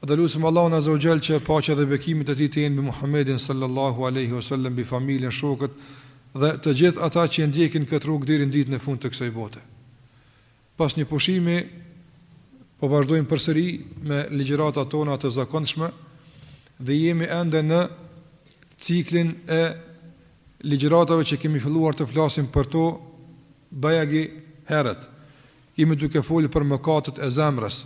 Dhe lusim Allahun Azza wa Jall që paqja dhe bekimet e Tij të jenë mbi Muhammedin Sallallahu Alejhi wa Sallam, mbi familjen, shokët dhe të gjithë ata që e ndjekin këtë rrugë deri në ditën e fundit të kësaj bote. Pas një pushimi po vazhdojmë përsëri me ligjëratat tona të zakonshme dhe jemi ende në ciklin e ligjëratave që kemi filluar të flasim për to bajagi herët. Jemi duke folur për mëkatet e zemrës.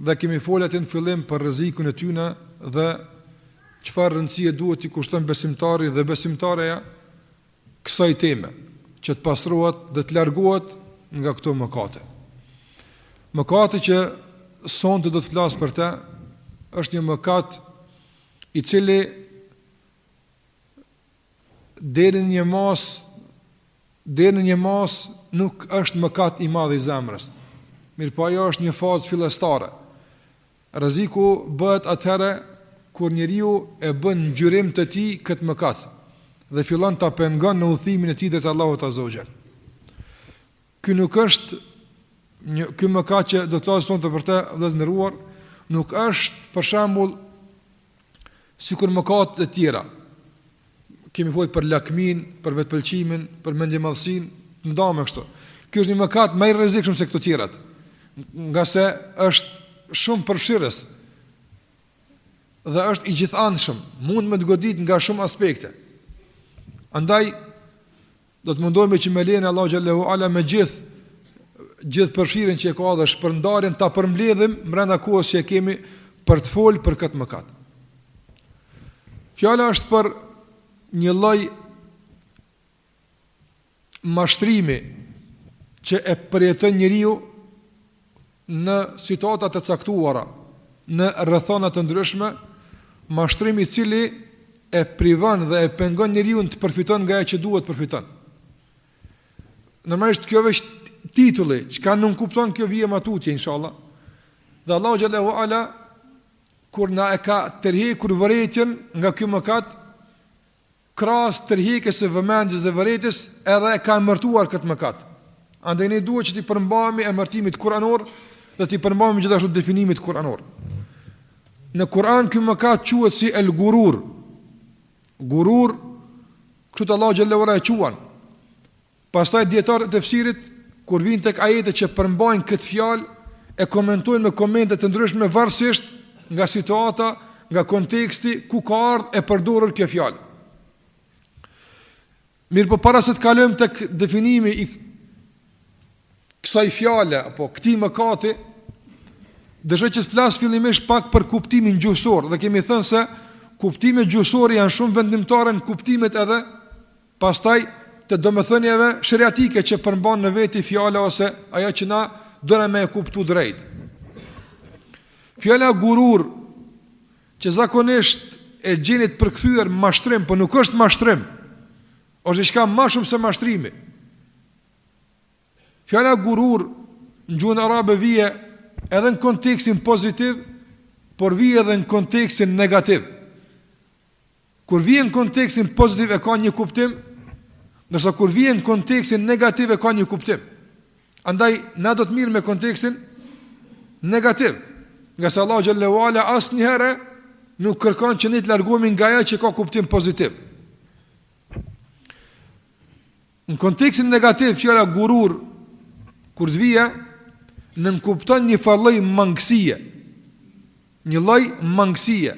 Dhe kemi folë atje në fillim për rrezikun e tyne dhe çfarë rëndësie duhet t'i kushton besimtari dhe besimtareja kësaj teme, që të pastrohet dhe të largohet nga këto mëkate. Mëkati që sonte do të flas për të është një mëkat i cili Deri në një masë, deri në një masë nuk është mëkat i madh i zemrës. Mirpo ajo është një fazë fillestare. Rreziku bëhet atëherë kur njeriu e bën ngjyrim të tij këtë mëkat dhe fillon ta pengon në udhëtimin e tij drejt Allahut Azza wa Jall. Ky nuk është një ky mëkat që do të flas sonte për të vëllezër të nderuar, nuk është për shembull sikur mëkatet e tjera, kemi folë për lakminë, për vetëpëlqimin, për mendjemadhësinë, të ndame kështu. Kjo është një mëkat më i rrezikshëm se këto të tjerat, ngase është shumë përfshirës dhe është i gjithanshëm, mund me të godit nga shumë aspekte. Andaj, Do të mundohemi që me lejen e Allahut xhel-le ue ala me gjithë gjithë përfshirjen që e ka dhe shpërndarjen ta përmbledhim brenda kohës që e kemi për të fol për këtë mëkat. Fjala është për një lloj mashtrimi që e përjeton njeriu në situata të caktuara, në rrethana të ndryshme, mashtrim i cili e privon dhe e pengon njeriun të përfiton nga ajo që duhet të përfiton. Normalisht kjo veç titulli, çka nënkupton kjo vije më tutje inshallah. Dhe Allahu xhel-le ue ala kur na e ka tërhequr vërejtjen nga ky mëkat, krahas tërheqjes së vëmendjes dhe vërejtjes edhe e ka emërtuar këtë mëkat. Andaj ne duhet që t'i përmbahemi emërtimit kuranor dhe t'i përmbahemi gjithashtu definimit kuranor. Në Kur'an ky mëkat quhet si el gurur. Gurur, kështu të Allahu xhel-le ue ala e quan. Pastaj dijetarët e tefsirit kur vijnë tek ajete që përmbajnë këtë fjalë e komentojnë me komente të ndryshme varësisht nga situata, nga konteksti ku ka ardh e përdorur kjo fjalë. Mirpo para se të kalojmë tek definimi i kësaj fjale apo këtij mëkati, desha që të flas fillimisht pak për kuptimin gjuhësor dhe kemi thënë se kuptimet gjuhësore janë shumë vendimtare në kuptimet edhe Pastaj, të domethënieve sheriatike që përmban në veti fjala ose ajo që na dona me e kuptu drejt. Fjala gurur që zakonisht e gjeni t'përkthyer mashtrim, po nuk është mashtrim. Është diçka ma shumë se mashtrimi. Fjala gurur në gjuhën arabe vije edhe në kontekstin pozitiv, por vije edhe në kontekstin negativ. Kur vjen n'kontekstin pozitiv e ka një kuptim, ndërsa kur vjen n'kontekstin negativ e ka një kuptim. Andaj na do të mirremi me kontekstin negativ, ngase Allahu xhelle ue ala asnjëherë nuk kërkon që ne të largohemi nga ajo që ka kuptim pozitiv. Në kontekstin negativ fjala gurur kur të vijë nënkupton njëfarë lloj mangësie. Një lloj mangësie.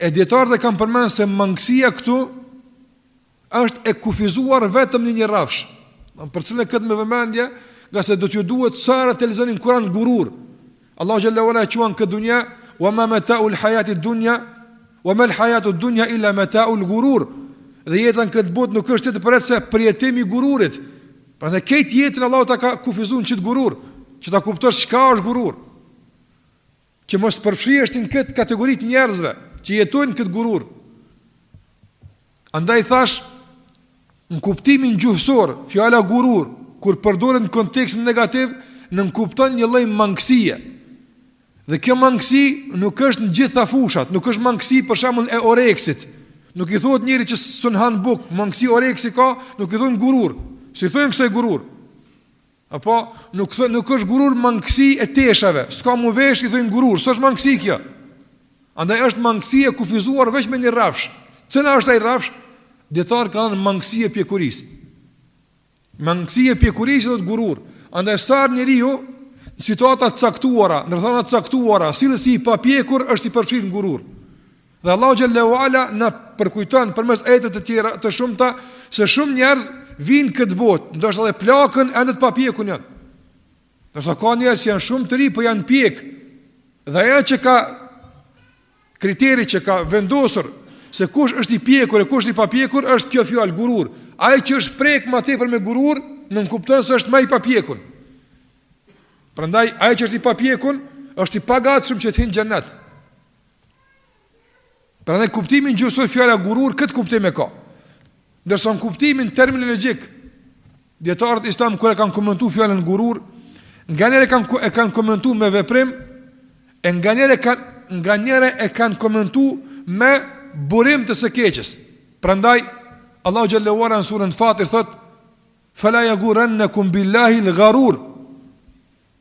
E dijetarët e kanë përmend se mangësia këtu është e kufizuar vetëm në një rrafsh. Ma përcillni këtë me vëmendje, ngase do t'ju duhet sa herë të lexoni Kur'an gurur. Allahu xhelle ue ala e quan këtë dunja wa ma mata'ul hayatid dunya wa mal hayatud dunya illa mata'ul gurur. Dhe jeta në këtë botë nuk është tjetër përveç se përjetim i gururit. Pra krejt jetën Allahu ta ka kufizu n'qit gurur, që ta kuptosh çka është gurur. Që mos përfshihesh ti n'këtë kategori të njerëzve që jetojnë këtë gurur. Andaj thash në kuptimin gjuhësor, fjala gurur kur përdoret në kontekst negativ, nënkupton një lloj mangësie. Dhe kjo mangësi nuk është në gjitha fushat, nuk është mangësi për shembull e oreksit. Nuk i thuhet njeri që s'un han buk, mangësi oreksi ka, nuk i thon gurur. S'i thonë kësaj gurur. Apo, nuk thot, nuk është gurur mangësi e teshave, s'ka m'u vesh, i thojnë gurur, s'është mangësi kjo. Andaj është mangësi e kufizuar veç në një rrafsh. Cila është ai rrafsh? Dijetarët kanë thanë mangësi e pjekurisë. Mangësi e pjekurisë i thot gurur. Andaj sa herë njeriu, në situata t'caktuara, në rrethana t'caktuara, sillet si i papjekur është i përfshirë në gurur. Dhe Allahu xhelle ue ala na përkujton përmes ajeteve të tjera të shumta se shumë njerëz vijnë në këtë botë, ndoshta dhe plaken ende të papjekur janë. Ndoshta ka njerëz që janë shumë të rinj, po janë pjek. Dhe ajo që ka kriteri që ka vendosur se kush është i pjekur e kush është i papjekur është kjo fjalë gurur. Ai që është prek më tepër me gurur, nuk kupton se është më i papjekur. Prandaj ai që është i papjekur është i pagatshëm që të hyjë në xhenet. Prandaj n'kuptimin gjuhësor fjala gurur kët kuptim e ka. Ndërsa në kuptimin terminologjik dijetarët islamë kur e kanë komentuar fjalën gurur, nganjëherë kanë e kanë komentuar me veprim, e nganjëherë kanë nganjëherë e kanë komentuar me burim të së keqes. Prandaj Allahu xhelle ue ala në surën Fatir thot: "Fala yaghurrannakum billahi al-gharur."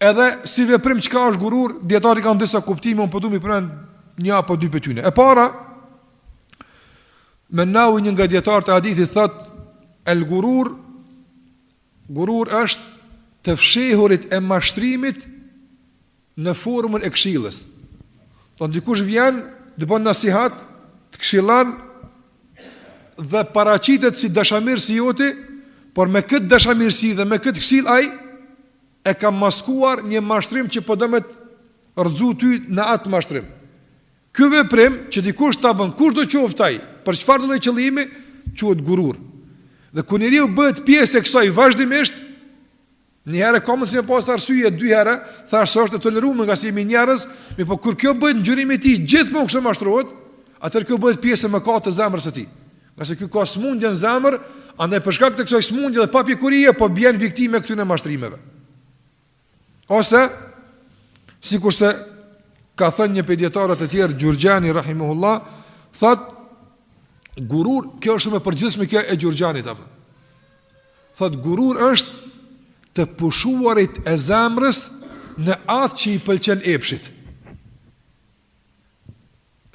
Edhe si veprim çka është gurur, dijetarët kanë disa kuptime, unë po du me i përmend një apo dy prej tyre. E para, Menaui një nga dijetarët e hadithit thot el gurur gurur është të fshehurit e mashtrimit në formën e këshillës. Pra dikush vjen, të bën nasihat, të këshillon dhe paraqitet si dashamirës i joti, por me këtë dashamirësi dhe me këtë këshillë ai E ka maskuar një mashtrim që po do me të rrëzu ty në atë mashtrim. Ky veprim që dikush ta bën, kushdo qoftë ai, për çfarëdo lloj qëllimi, quhet gurur. Dhe kur njeriu bëhet pjesë e kësaj vazhdimisht, një herë ka mundësi me pas arsye dy herë, thashë se është e toleruar ngase jemi njerëz, mirëpo kur kjo bëhet ngjyrimi i tij, gjithmonë kështu mashtrohet, atëherë kjo bëhet pjesë e mëkatit të zemrës së tij. Ngase ky ka smundje në zemër, andaj për shkak të kësaj smundje dhe papjekurie po bjen viktimë e këtyre mashtrimeve. Ose sikurse ka thënë një prej dijetarëve të tjerë Xhurxhani rahimahullah, thot gurur, kjo është më e përgjithshme kjo e Xhurxhanit apo. Thot gurur është të pushuarit e zemrës në atë që i pëlqen epshit.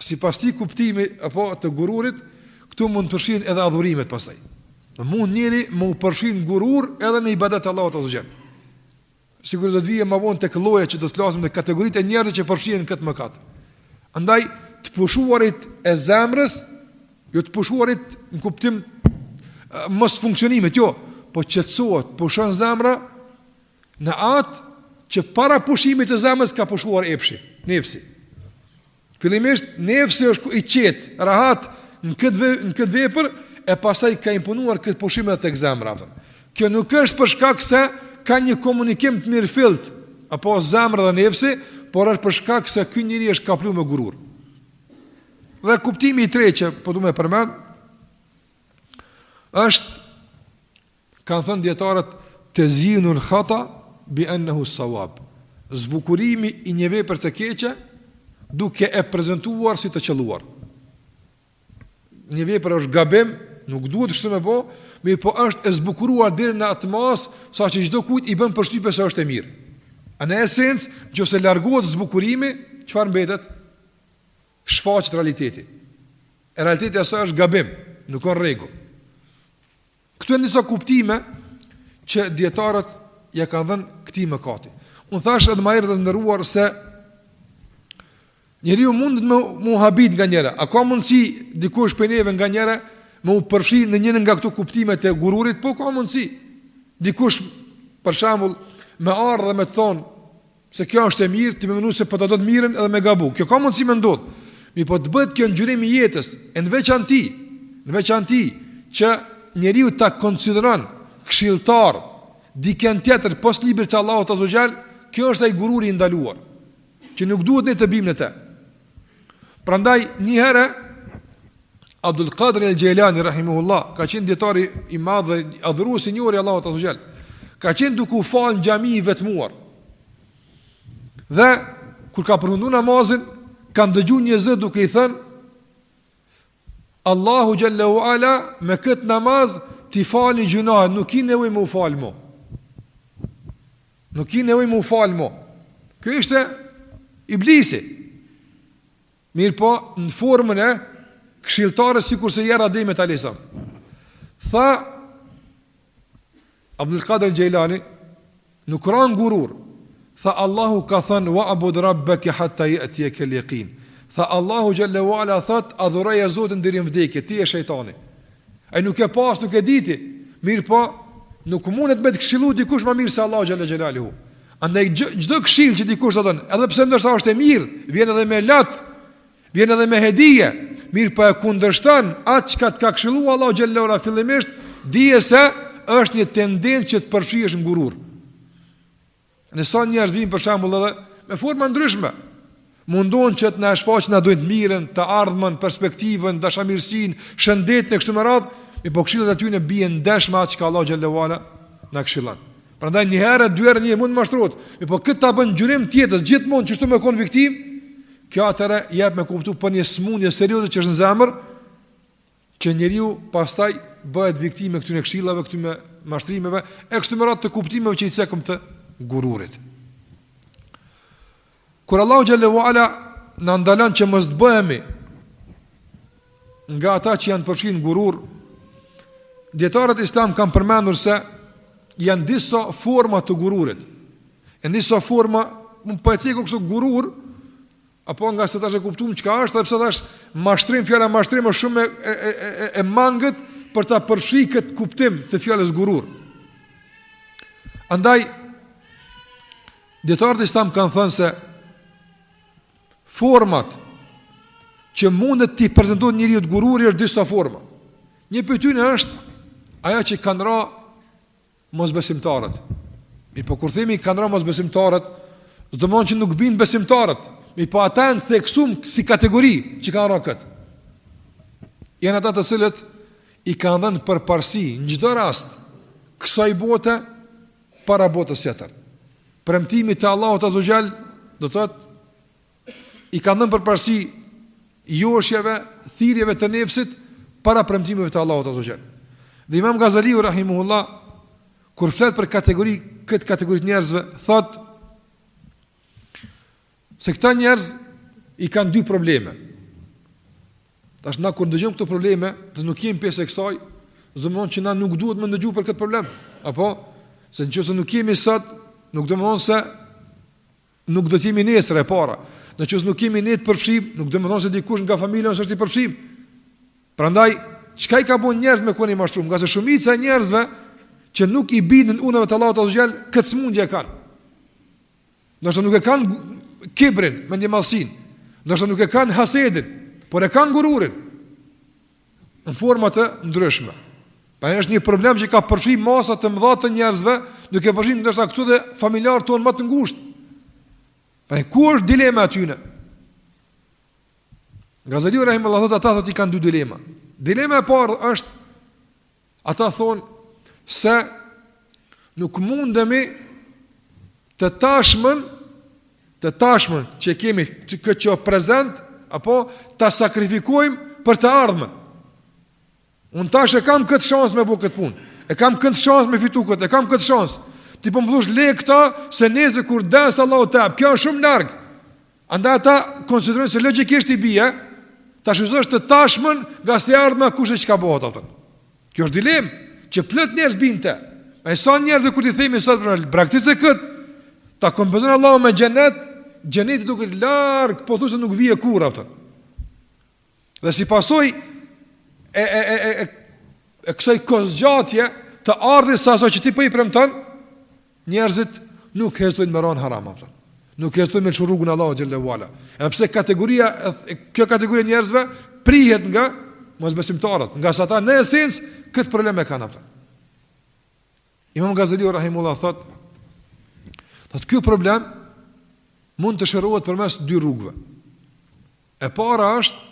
Sipas këtij kuptimi apo të gururit këtu mund të përfshihen edhe adhurimet pastaj. Mund njeri me u përfshi në gurur edhe në ibadet t'Allahut azze ue xhel. Sikur do të vijë më vonë tek llojet që do të flasim në kategoritë e njerëzve që përfshihen në këtë mëkat. Andaj të pushuarit e zemrës, jo të pushuarit në kuptim të mosfunksionimit, jo, po qetësohet, pushon zemra, Në atë që para pushimit të zemrës ka pushuar epshi, nefsi. Fillimisht nefsi është i qet, rahat në këtë në këtë vepër e pastaj ka imponuar këtë pushim edhe tek zemra. Kjo nuk është për shkak se ka një komunikim të mirëfilltë apo zemra dhe nefsi, por është për shkak se ky njeri është kaplu me gurur. Dhe kuptimi i tretë që po du me e përmend është Kanë thënë dietarët tazyinul khata bi annahu as-sawab. Zbukurimi i një vepre të keqe duke e prezantuar si të qëlluar. Një vepër është gabim, nuk duhet kështu me bo, mirë po është e zbukuruar deri në atë masë sa që çdo kujt i bën përshtypje se është e mirë. A në esencë, nëqoftëse largohet zbukurimi, çfarë mbetet? Shfaqet realiteti. E realiteti i asaj është gabim, nuk o n'rregull. Këtu janë disa kuptime që dietarët ia kanë dhënë këtij mëkati. Unë thashë edhe ma herët të nderuar se njeriu mundet me u habit nganjëherë. A ka mundësi dikush prej neve nganjëherë me u përfshi në njërin nga këto kuptime të gururit? Po ka mundësi. Dikush për shembull me ardhë dhe me thonë Se kjo është e mirë, ti me mendu se po ta don të mirën edhe me gabu. Kjo ka mundësi me ndodhë. Mirëpo të bëhet kjo ngjyrim i jetës, e në veçanti, në veçanti, që njeriu ta konsideron këshilltar dikën tjetër, pos librit të Allahut Azza ue Xhel, kjo është ai gururi i ndaluar, që nuk duhet ne të bim në te. Prandaj një herë Abdul Qadir al-Jilani rahimahullah, ka qenë dietar i madh dhe adhurues i njohur i Allahut azza ue xhel. Ka qenë duke u fal në xhami i vetmuar. Dhe kur ka përfundu namazin, ka dëgju një zë duke i thënë Allahu xhalla u ala me kët namaz t'i fali gjynahet nuk ki nevoj me u fal mo nuk ki nevoj me u fal mo kjo ishte iblisi mirëpo në formën e këshilltarit sikurse i erdh Ademit alejhi selam tha Abdul Kader Jilani nuk ra n'gurur tha Allahu ka thënë wa abud rabbaka hatta yatiyaka al-yaqin. Tha Allahu xhalla wala thot adhuroje Zotin deri në vdekje, ti je shejtani. Ai nuk e pa as, nuk e diti. Mirëpo, nuk mundet me të këshillu dikush ma mirë se Allahu xhalla xhelaluhu. Andaj çdo këshill që dikush ta thot edhe pse ndoshta është e mirë, vjen edhe me lat, Vjen edhe me hedije, mirëpo e kundërshton atë çka të ka këshilluar Allahu xhallahu ala fillimisht, dije se është një tendencë që të përfshihesh në gurur. E sa njerëz vijnë për shembull edhe me forma të ndryshme, mundohen që të na shfaqen na dojnë të mirën, të ardhmën, perspektivën, dashamirësinë, shëndetin e kështu me radhë, mirëpo këshillat e tyne bien ndesh me atë çka Allah xhallahu ala na këshillon. Prandaj një herë dy herë njeri mund të mashtrohet, mirëpo kur ta bën gjyrim tjetër gjithmonë që shto me kon viktimë, kjo atëherë jep me kuptu për një smundje serioze që është në zemër, që njeriu pastaj bëhet viktimë e këtyne këshillave këtyne mashtrimeve, e kështu me radhë të kuptimeve që i cekëm të gururit. Kur Allahu xhel-le ue ala na ndalon që mos të bëhemi nga ata që janë përfshirë në gurur, dijetarët islam kanë përmendur se janë disa forma të gururit. Janë disa forma, mirëpo po e ceki kështu gurur, apo ngase tash e kuptuam çka është, sepse tash mashtrim fjala mashtrim është shumë e e e e mangët për ta përfshirë këtë kuptim të fjalës gurur. Andaj Dijetarët islam kanë thënë se format që mundet t'i prezentohet njeriut gururi është disa forma. Një prej tyne është ajo që kanë ra mosbesimtarët. Mirëpo kur themi kanë ra mosbesimtarët, s'domethon që nuk bijnë besimtarët, mirëpo ata janë theksum si kategori që kanë ra këtu. Janë ata të cilët i kanë dhënë përparësi në çdo rast kësaj bote para botës tjetër. Premtimit të Allahut azze ue xhel do të thotë i kanë dhënë përparësi joshjeve, thirrjeve të nefsit para premtimeve të Allahut azze ue xhel. Dhe Imam Gazaliu rahimuhullah kur flet për kategori këtë kategori të njerëzve, thot Se këta njerëz i kanë dy probleme. Tash na kur ndëgjojmë këto probleme, dhe nuk jemi pjesë e kësaj, s'domethon që na nuk duhet me ndëgju për këtë problem. Apo, se në qoftë se nuk jemi sot, nuk domethon se nuk do t'jemi nesër e para. Në qoftë se nuk jemi ne të përfshim, nuk domethon se dikush nga familja jonë s'është i përfshim. Prandaj, çka i ka bon njerëz me koni ma shumë? Ngase shumica e njerëzve që nuk i binden urdhnave të Allahut azze ue xhel, këtë smundje kanë. Ndoshta nuk e kanë kibrin, mendjemadhësinë, ndoshta nuk e kanë hasedin, por e kanë gururin, në forma të ndryshme. Pra është një problem që ka përfshi masa të mëdha të njerëzve, duke përfshi ndoshta këtu dhe familjarët tonë ma të ngushtë. Pra ku është dilema e tyne? Gazaliu rahimehullah, ata thotë i kanë dy dilema. Dilema e parë është Ata thonë se nuk mundemi të tashmën, të tashmën që e kemi këtë që o prezent, apo ta sakrifikojmë për të ardhmen. Unë tash e kam këtë shansë me bo këtë punë, e kam këtë shansë me fitu këtë, e kam këtë shansë. Ti po më thush le këta se nesër kur des Allahu te. Kjo është shumë larg. Andaj ata konsiderojnë se logjikisht i bie ta shfrytëzosh të tashmën ngase e ardhmja kush e çka bëhet, a kupton. Kjo është dilemë që plot njerëz bin n'te. E sa njerëzve kur t'i themi sot braktise kët, ta kompenson Allahu me xhenet, xheneti duket larg, po thu se nuk vije kurrë, a kupton. Dhe si pasojë e, e, e, e, e kësoj kohëzgjatje të ardhjes s'asaj që ti po i premton, njerëzit nuk hezitojnë me ra në haram, a kupton. nuk hezitojnë me lshu rrugën e Allahut xhel-le ve ala. Edhe pse kategoria, kjo kategori e njerëzve prihet nga mosbesimtarët, ngase ata në esencë këtë problem e kanë, a kupton. Imam Gazaliu rahimehullah thotë, thotë, kjo problem mund të shërohet përmes dy rrugëve. E para është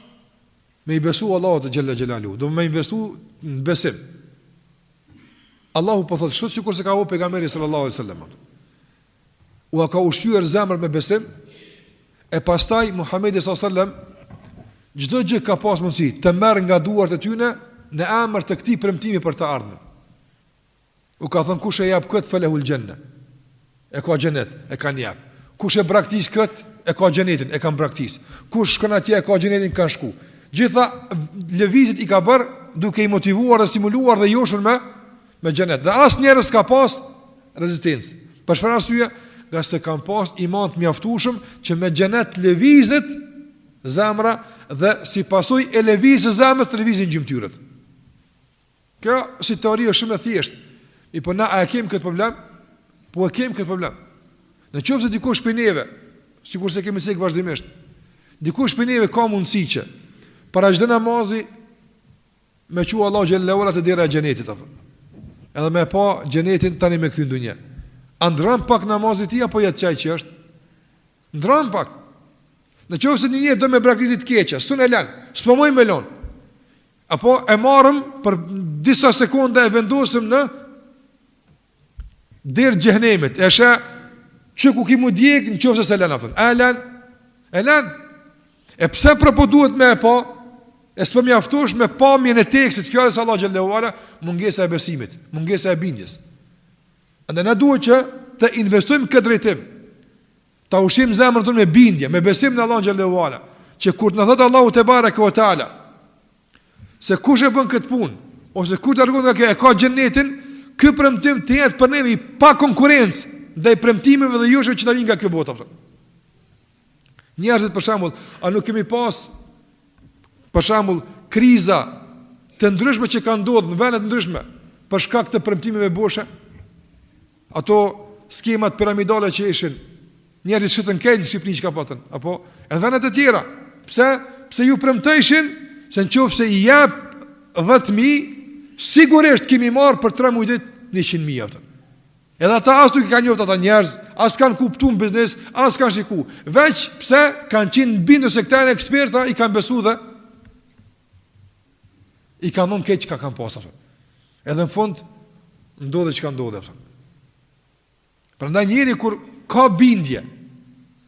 me i besu Allahut xhel-le xhelaluhu, do me investu në besim. Allahu po thotë, ashtu sikurse ka bo pejgamberi sallallahu alejhi ve sel-lem. Ua ka ushqyer zemrën me besim, e pastaj Muhammedi sallallahu alejhi ve sel-lem, çdo gjë ka pas mundësi të marrë nga duart e tyne në emër të këtij premtimi për të ardhmen. U ka thënë kush e jap kët felehul xhenne. E ka xhenet, e kanë jap. Kush e braktis kët, e ka xhenetin, e kanë braktis. Kush shkon atje e ka xhenetin, kanë shku. Gjitha lëvizjet i ka bër duke i motivuar dhe stimuluar dhe joshur me me xhenet. Dhe asnjëherë s'ka pas rezistencë. Për çfarë arsye? Ngase kanë pas iman të mjaftueshëm që me xhenet lëvizet zemra dhe si pasojë e lëvizjes së zemrës të lëvizin gjymtyrët. Kjo si teori është shumë e thjeshtë. Mirëpo na a e kemi këtë problem? Po e kemi këtë problem. Në qoftë se dikush prej neve, sikurse kemi cekë vazhdimisht, dikush prej neve ka mundësi që, para çdo namazi, me e çu Allahu xhel-le ve ala te dera e xhenetit, a kupton. edhe me pa xhenetin tani me kthy n'dunja. A ndrron pak namazi i tij, apo jet qaj që është? Ndrron pak. Në qoftë se një njeri do me braktis t'keqe, sun e len, s'po muj me e lonë. Apo e marrim për disa sekonda e vendosim në derë t'xhehnemit, e sheh qe ku ki m'u djeg në qoftë se s'e len, a kupton. A e len, e len. E pse prapë duhet me e pa, e s'po mjaftohesh me pamjen e tekstit, fjalës së Allahut xhel-le ve ala, mungesa e besimit, mungesa e bindjes. Andaj na duhet që të investojmë n'këtë drejtim, Ta ushqejmë zemrën tonë me bindje, me besim në Allahun xhel-le ve ala, që kur të na thotë Allahu tebareke ve teala se kush e bën këtë punë ose kush largohet nga kjo e ka xhenetin, ky premtim të jetë për neve i pa konkurrencë ndaj premtimeve dhe joshjeve që na vijnë nga kjo botë. Njerëzit për shembull, a nuk kemi pas për shembull kriza të ndryshme që kanë ndodhur në vende të ndryshme për shkak të premtimeve boshe? Ato skemat piramidale që ishin, njerëzit shitën krejt në Shqipëri çka patën, apo edhe vende të tjera. Pse? Pse ju premtojshin se nëse i jap 10000, sigurisht ki me marr për 3 muaj ditë 100000 atë. Edhe ata as nuk i kanë njoft ata njerëz, as kanë kuptu biznes, as kanë shiku. Veç pse kanë qenë bindur se këta janë eksperta, i kanë besuar dhe i kanë dhon krejt çka kanë pas. Edhe në fund ndodhi çka ndodhi. Prandaj njeri kur ka bindje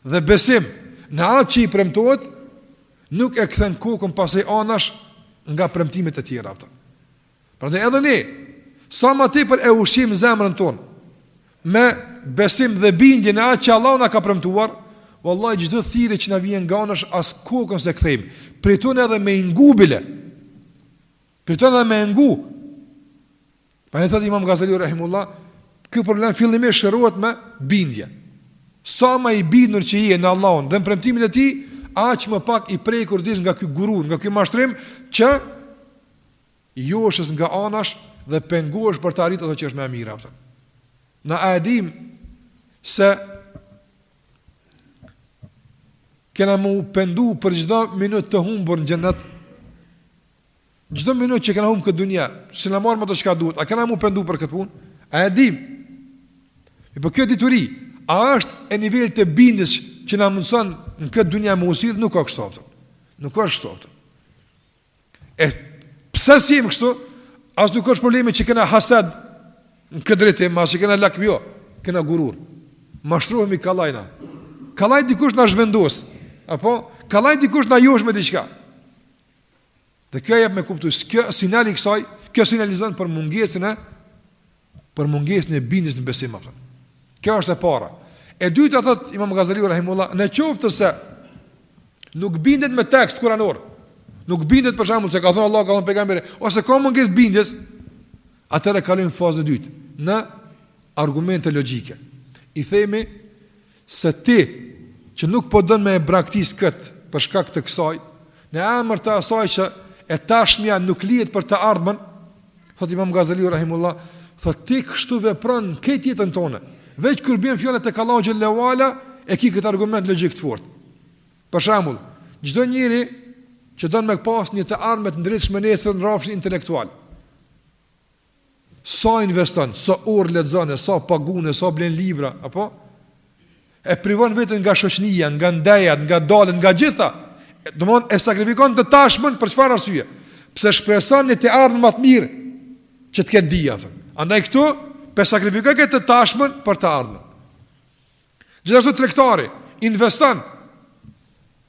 dhe besim në atë që i premtohet, nuk e kthen kokën pas anash nga premtimet e tjera ato. Prandaj edhe ne sa më tepër e ushqejmë zemrën tonë me besim dhe bindje në atë që Allahu na ka premtuar, vallahi çdo thirrje që na vjen nga anash as kokën se kthejmë. Priton edhe me i ngu bile. Priton edhe me i ngu. Pra e thot imam Gazali Rahimullah, ky problem fillimisht shërohet me bindje. Sa ma i bindur që je në Allahun dhe në premtimin e tij, aq më pak i prekur je nga ky gurur, nga ky mashtrim, që josh nga anash dhe pengon për të arrit ato që është më e mira. Apton. Ne a e dim se kena mu pendu për çdo minut të humbur në xhennet, Çdo minutë që kena humb këtë dunja, s'jena marrë me atë çka duhet, a kena mu pendu për këtë punë? A e dim? E po kjo dituri, a është e nivelit të bindjes që na mundson në këtë dunja me u sill, nuk ka kështu aftë. Nuk ka kështu aftë. E pse s'jemi kështu? As nuk është problemi që kena hased në këtë drejtim, as që kena lakmi jo, kena gurur. Mashtrohemi kollaj na. Kollaj dikush na zhvendos. Apo kollaj dikush na josh me diçka. Dhe kjo jep me kuptu, ky sinjali i kësaj, kjo sinjalizon për mungesën e për mungesën e bindjes në besim apo. Kjo është e para. E dyta thot Imam Gazali rahimullah, në qoftë se nuk bindet me tekst kuranor, nuk bindet për shembull se ka thonë Allahu, ka thonë pejgamberi, ose ka mungesë bindjes, atëherë kalojmë fazën e dytë, në argumente logjike. I themi se ti, që nuk po don me e braktis këtë, për shkak të kësaj, në emër të asaj që e tashmja nuk lihet për të ardhmen, thot Imam Gazaliu rahimullah, thot ti kështu vepron krejt jetën tonde. Veç kur bjen fjala te Allahu xhelle ve ala, e ki këtë argument logjik të fortë. Për shembull, çdo njeri që don me pas një të ardhme të ndritshme nesër në rrafshin intelektual. Sa investon, sa orë lexon, sa pagun, sa blen libra, apo? E privon veten nga shoqnia, nga ndejat, nga daljet, nga gjitha. Domthon e sakrifikon të tashmën për çfarë arsye? Pse shpreson ni të ardhme ma të mirë që të ketë dija. Andaj këtu pe sakrifikon këtë të tashmën për të ardhmen. Gjithashtu tregtari investon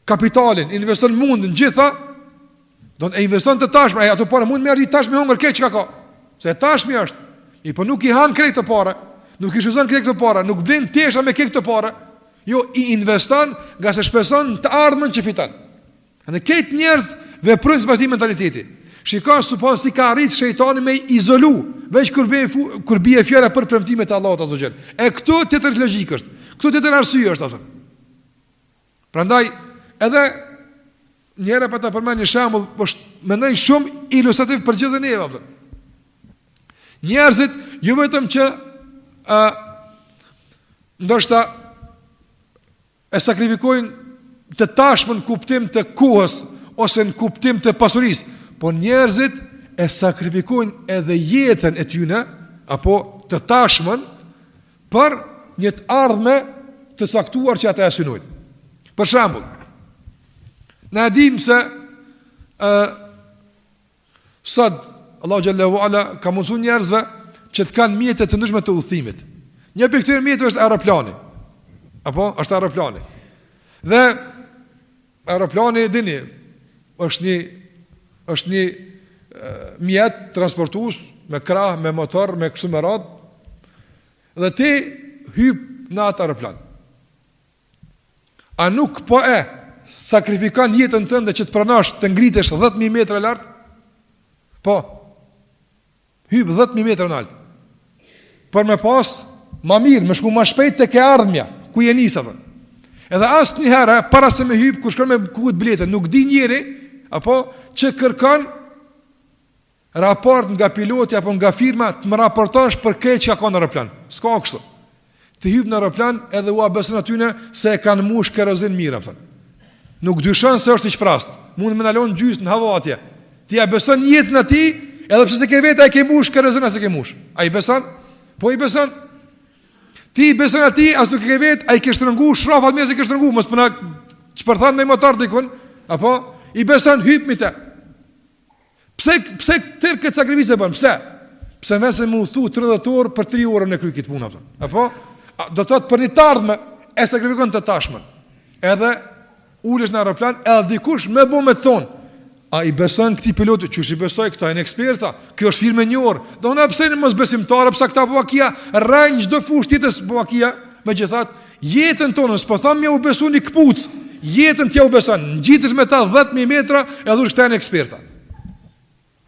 kapitalin, investon mundin, gjitha, do e investon të tashmen, ato pare mund me i tashmi hongër krejt çka ka. Se e tashmja është. Po nuk i han krejt ato pare, nuk i shfrytzon krejt ato pare, nuk blen tesha me krejt ato pare. Jo i investon, ngase shpreson të ardhmen që fiton. Krejt njerëz veprojnë sipas këti mentaliteti. Shiko subhan si ka arrit shejtani me izolu, veç kur bie kur bie fjala për premtimet e Allahut azza xhel. E këtu tjetër logjikë është. Këtu tjetër arsye është atë. Prandaj edhe njëherë pata përmend një shembull, është mendoj shumë ilustrativ për gjithë neve atë. Njerëzit jo vetëm që ë ndoshta E sakrifikojnë të tashmen n'kuptim të kohës ose në kuptim të pasurisë, po njerëzit e sakrifikojnë edhe jetën e tyre apo të tashmen për një të ardhme të caktuar që ata e synojnë. Për shembull, na e dim se ë Sot Allahu xhelle ue ala ka mundsu njerëzve që të kanë mjete të ndryshme të udhëtimit. Një prej këtyre mjeteve është aeroplani. Apo është aeroplani. Dhe aeroplani e dini, është një është një mjet transportues me krah, me motor, me kështu me radhë. Dhe ti hyp në atë aeroplan. A nuk po e sakrifikon jetën tënde që të pranosh të ngritesh 10000 metra lart? Po. Hyp 10000 metra lart. Por me pas ma mirë, me shku ma shpejt tek e ardhmja, ku je nis atë. Edhe asnjëherë para se me hyp, kur shkon me këput biletën, nuk di njeri apo që kërkon Raport nga piloti apo nga firma të më raportosh për krejt çka ka në aeroplan. S'ka kështu. Ti hyn në aeroplan edhe ua beson atyne se e kanë mush kerozin mirë apo. Nuk dyshon se është i shprazt. Mund të më ndalon gjysmë në hava atje. Ti ja beson jetën atij, edhe pse se ke vet a e ke mush kerozin a s'e ke mush. A i beson? Po i beson. Ti i beson atij as nuk e ke vet, a i ke shtrëngu shrafat mirë a s'i ke shtrëngu, mos po na çfarë thon ndonjë motor dikun, a po i beson hyp n'te. Pse pse tërë këtë sakrificë bën? Pse? Pse në vend se me udhëtu 30 orë për 3 orë me kry këtë punë apo? Apo do të thotë për një t'ardhme e sakrifikon të tashmen. Edhe ulesh në aeroplan, edhe dikush me bo me t'thon. A i beson këtij piloti? Qysh s'i besoj këta janë eksperta? Kjo është firmë e njohur. Domethënë pse janë mosbesimtarë, pse këta bo vaki rrejnë n'çdo fushë të jetës bo vaki. Megjithatë, Jetën tonë, s'po thamë me jau besu një këpucë, jetën t'jau beson, ngjitesh me ta 10.000 metra, edhe thu këta janë eksperta.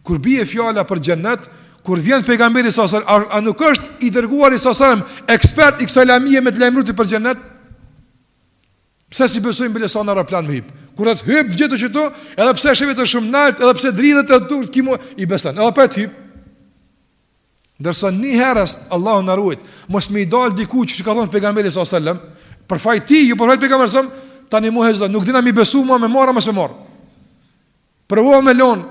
Kur bie fjala për xhennet, kur vjen pejgamberi sallallahu alajhi wasallam, a, a nuk është i dërguari sallallahu alajhi wasallam, ekspert i kësaj lamije me të lajmëru ty për gjennet? Pse s'i besojmë bile sa në aeroplan me hipë? Kur atë hipë gjithë qëto, edhe pse e sheh vetë shumë naltë, edhe pse dridhet edhe të kimo, i beson, edhe prapë hipë. Ndërsa një herës, Allahu na ruajt, mos me i dal diçka që ka thënë pejgamberi sallallahu alajhi wasallam, për faj të tij, jo jo për faj të pejgamberit sallallahu alajhi wasallam, tani më heziton, nuk di a me i besu më me marr apo mos me marr. Provova me lon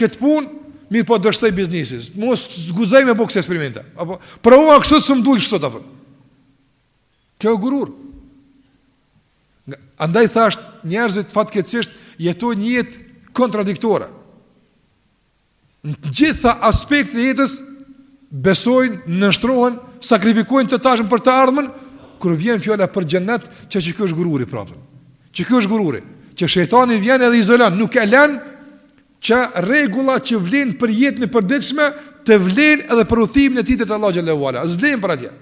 këtë punë, mirëpo dështoi biznesi. Mo s'guxoj me bo ksi eksperimente. Apo provova kështu s'um dul kështu apo. Kjo gurur. Andaj thashë, njerëzit fatkeqësisht jetojnë një jetë kontradiktore. Në të gjitha aspektet e jetës besojnë, nënshtrohen, sakrifikojnë të tashmen për të ardhmen, kur vjen fjala për xhennet, që që kjo është gururi prapë. Që ky është gururi, që shejtani vjen edhe izolon, nuk e len që rregulla që vlen për jetën e përditshme të vlen edhe për udhëtimin e tij te Allahu xhelle ue ala. S'vlen për atje.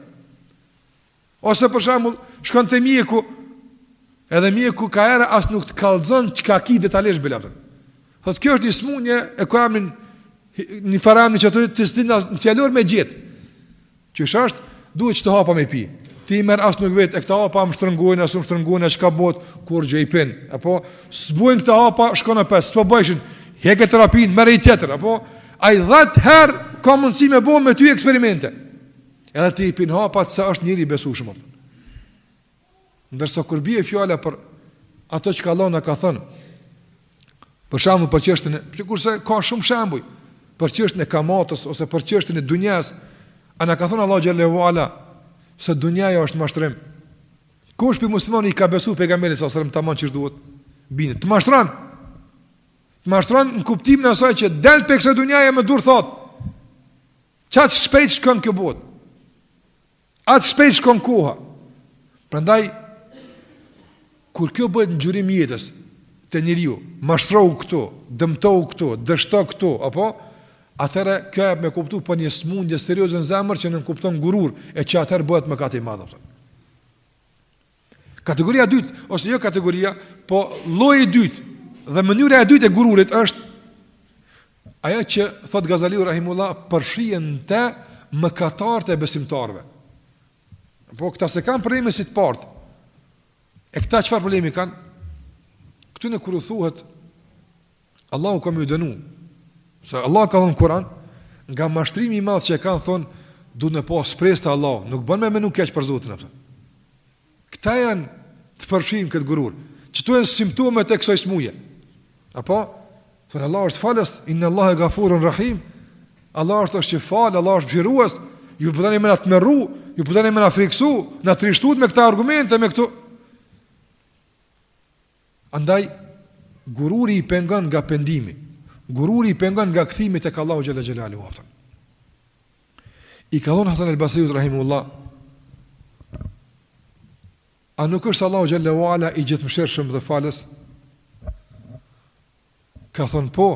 Ose për shembull, shkon te mjeku, edhe mjeku ka herë as nuk të kallzon çka ki detajisht bile. Thot kjo është një smunje e ku amin një far emni që të të shtin në fjalor me gjet. Që është, duhet qito hapa me pi. Ti merr as nuk vet, a këta hapa më shërojnë, a s'më shërojnë çka bohet, kurgjë, i pin. Apo s'bojnë këta hapa, shkon apet se, s'po bëjshin. Heke terapinë, merre një tjetër, apo ai 10 herë ka mundësi me bo me ty eksperimente. Edhe ti i pin hapat se është njeri i besueshëm. Ndërsa kur bie fjala për ato që Allah na ka thënë, për shembull për çështjen e, sikurse ka shumë shembuj për çështjen e kamatës ose për çështjen e dunjas, a na ka thënë Allah xhelle ue ala se dunjaja është mashtrim. Kush prej muslimanëve i ka besu pejgamberit sallallahu alajhi wasallam tamam qysh duhet? Bini, të mashtron. Të mashtron në kuptimin e asaj që del prej kësaj dunjaje me duar thatë. Qaq shpejt shkon kjo botë. Aq shpejt shkon koha. Prandaj kur kjo bëhet ngjyrim i jetës te njeriu, mashtrohu këtu, dëmtohu këtu, dështo këtu, apo atëherë kjo jep me kuptu për një smundje serioze në zemër që nënkupton gurur e që atëherë bëhet mëkat i madh. Kategoria e dytë ose jo kategoria, po lloji i dytë dhe mënyra e dytë e gururit është ajo që thot Gazaliu rahimullah përfshihen te mëkatarët e besimtarëve. Po këta s'e kanë problemin si të parët. E këta çfarë problemi kanë? Këtyne kur u thuhet Allahu ka me ju dënu. Se Allahu ka thonë në Kur'an nga mashtrimi i madh që e kanë thonë duhet me pas shpresë te Allahu, nuk bën me menu keq për Zotin, a kupton. Këta janë të përfshirë në këtë gurur. Qito janë simptomat e kësaj smunje? Apo thonë Allah është falës, innallahe gafurun rahim, Allah është është që fal, Allah është mëshirues, ju po doni me na tmerru, ju po doni me na friksu, me na trishtu me këta argumente, me këto. Andaj, gururi i pengon nga pendimi, gururi i pengon nga kthimi tek Allahu xhalla xhelaluhu. I ka thënë Hasan al-Basriut rahimullah, A nuk është Allahu xhalla ue ala i gjithëmshirshëm dhe falës? Ka thënë po,